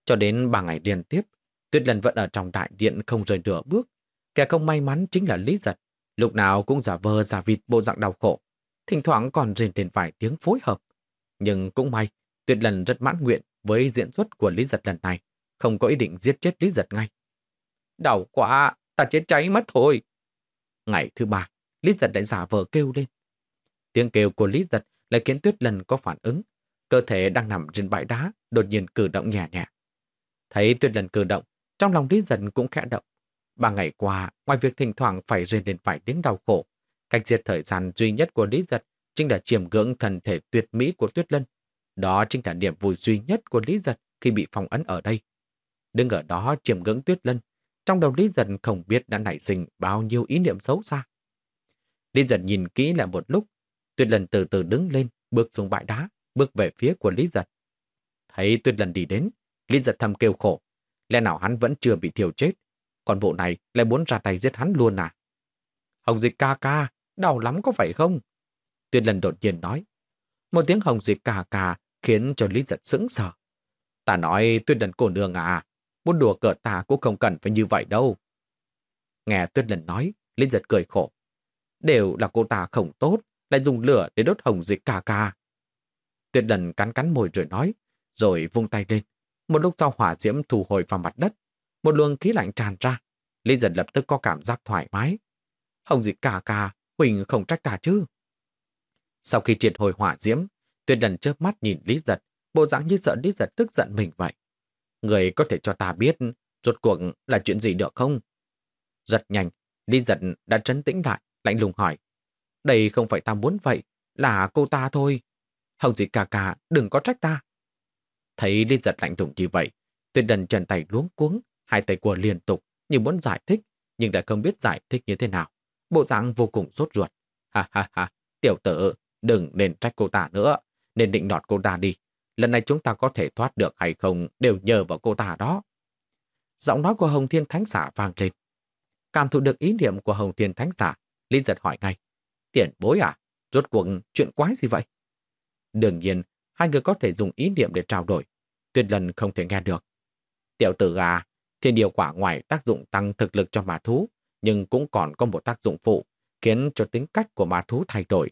Cho đến ba ngày liên tiếp, Tuyệt lần vẫn ở trong đại điện không rời nửa bước. Kẻ không may mắn chính là Lý Giật, lúc nào cũng giả vờ giả vịt bộ dạng đau khổ, thỉnh thoảng còn rên lên vài tiếng phối hợp. Nhưng cũng may, Tuyệt lần rất mãn nguyện với diễn xuất của Lý Giật lần này, không có ý định giết chết Lý Giật ngay. Đau quá, ta chết cháy mất thôi. Ngày thứ ba, Lý Giật lại giả vờ kêu lên. Tiếng kêu của Lý Giật lại khiến Tuyết Lần có phản ứng. Cơ thể đang nằm trên bãi đá, đột nhiên cử động nhẹ nhẹ. Thấy Tuyết Lần cử động, trong lòng Lý Giật cũng khẽ động. Ba ngày qua, ngoài việc thỉnh thoảng phải rên lên vài tiếng đau khổ, cách diệt thời gian duy nhất của Lý Giật chính là chiềm ngưỡng thần thể tuyệt mỹ của Tuyết Lân. Đó chính là niềm vui duy nhất của Lý Giật khi bị phong ấn ở đây. Đứng ở đó chiềm ngưỡng Tuyết Lân, trong đầu Lý Giật không biết đã nảy sinh bao nhiêu ý niệm xấu xa. Lý Giật nhìn kỹ lại một lúc, Tuyết lân từ từ đứng lên, bước xuống bãi đá, bước về phía của Lý Giật. Thấy Tuyết lân đi đến, Lý Giật thầm kêu khổ. Lẽ nào hắn vẫn chưa bị thiêu chết, còn bộ này lại muốn ra tay giết hắn luôn à? Hồng dịch ca ca, đau lắm có phải không? Tuyết Lần đột nhiên nói. Một tiếng hồng dịch cà cà khiến cho Lý Giật sững sờ. Ta nói Tuyết Lần cô nương à, muốn đùa cợt ta cũng không cần phải như vậy đâu. Nghe Tuyết Lần nói, Lý Giật cười khổ. Đều là cô ta không tốt, lại dùng lửa để đốt hồng dịch cà cà. Tuyết Lần cắn cắn môi rồi nói, rồi vung tay lên. Một lúc sau hỏa diễm thu hồi vào mặt đất, một luồng khí lạnh tràn ra. Lý Giật lập tức có cảm giác thoải mái. Hồng dịch cà cà. Huỳnh không trách ta chứ. Sau khi triệt hồi hỏa diễm, Tuyết Đần chớp mắt nhìn Lý Giật, bộ dạng như sợ Lý Giật tức giận mình vậy. Người có thể cho ta biết rốt cuộc là chuyện gì được không? Giật nhanh, Lý Giật đã trấn tĩnh lại, lạnh lùng hỏi. Đây không phải ta muốn vậy, là cô ta thôi. Hồng gì cả cả, đừng có trách ta. Thấy Lý Giật lạnh lùng như vậy, Tuyết đần trần tay luống cuống, hai tay của liên tục, như muốn giải thích, nhưng lại không biết giải thích như thế nào. Bộ dạng vô cùng sốt ruột. Ha ha ha, tiểu tử, đừng nên trách cô ta nữa, nên định đoạt cô ta đi. Lần này chúng ta có thể thoát được hay không đều nhờ vào cô ta đó. Giọng nói của Hồng Thiên Thánh Giả vang lên. Cảm thụ được ý niệm của Hồng Thiên Thánh Giả, Linh giật hỏi ngay. Tiền bối à? Rốt cuộc chuyện quái gì vậy? Đương nhiên, hai người có thể dùng ý niệm để trao đổi. Tuyệt lần không thể nghe được. Tiểu tử gà, thiên điều quả ngoài tác dụng tăng thực lực cho mà thú, nhưng cũng còn có một tác dụng phụ, khiến cho tính cách của ma thú thay đổi.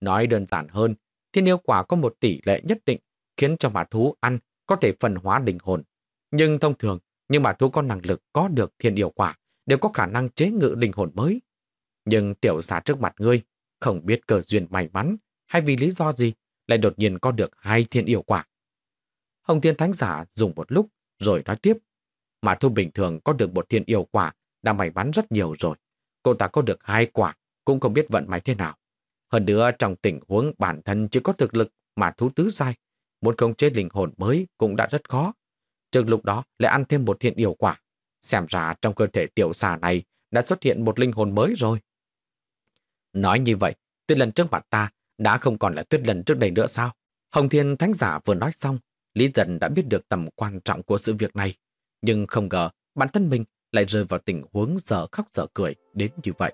Nói đơn giản hơn, thiên yêu quả có một tỷ lệ nhất định khiến cho ma thú ăn có thể phân hóa linh hồn. Nhưng thông thường, những ma thú có năng lực có được thiên yêu quả đều có khả năng chế ngự linh hồn mới. Nhưng tiểu giả trước mặt ngươi, không biết cờ duyên may mắn hay vì lý do gì lại đột nhiên có được hai thiên yêu quả. Hồng Thiên Thánh Giả dùng một lúc rồi nói tiếp. Mà thu bình thường có được một thiên yêu quả đã may mắn rất nhiều rồi. Cô ta có được hai quả cũng không biết vận may thế nào. Hơn nữa trong tình huống bản thân chỉ có thực lực mà thú tứ sai. Muốn không chế linh hồn mới cũng đã rất khó. Trước lúc đó lại ăn thêm một thiện yêu quả. Xem ra trong cơ thể tiểu xà này đã xuất hiện một linh hồn mới rồi. Nói như vậy, tuyết lần trước mặt ta đã không còn là tuyết lần trước đây nữa sao? Hồng Thiên Thánh Giả vừa nói xong, Lý Dần đã biết được tầm quan trọng của sự việc này. Nhưng không ngờ bản thân mình lại rơi vào tình huống giờ khóc giờ cười đến như vậy.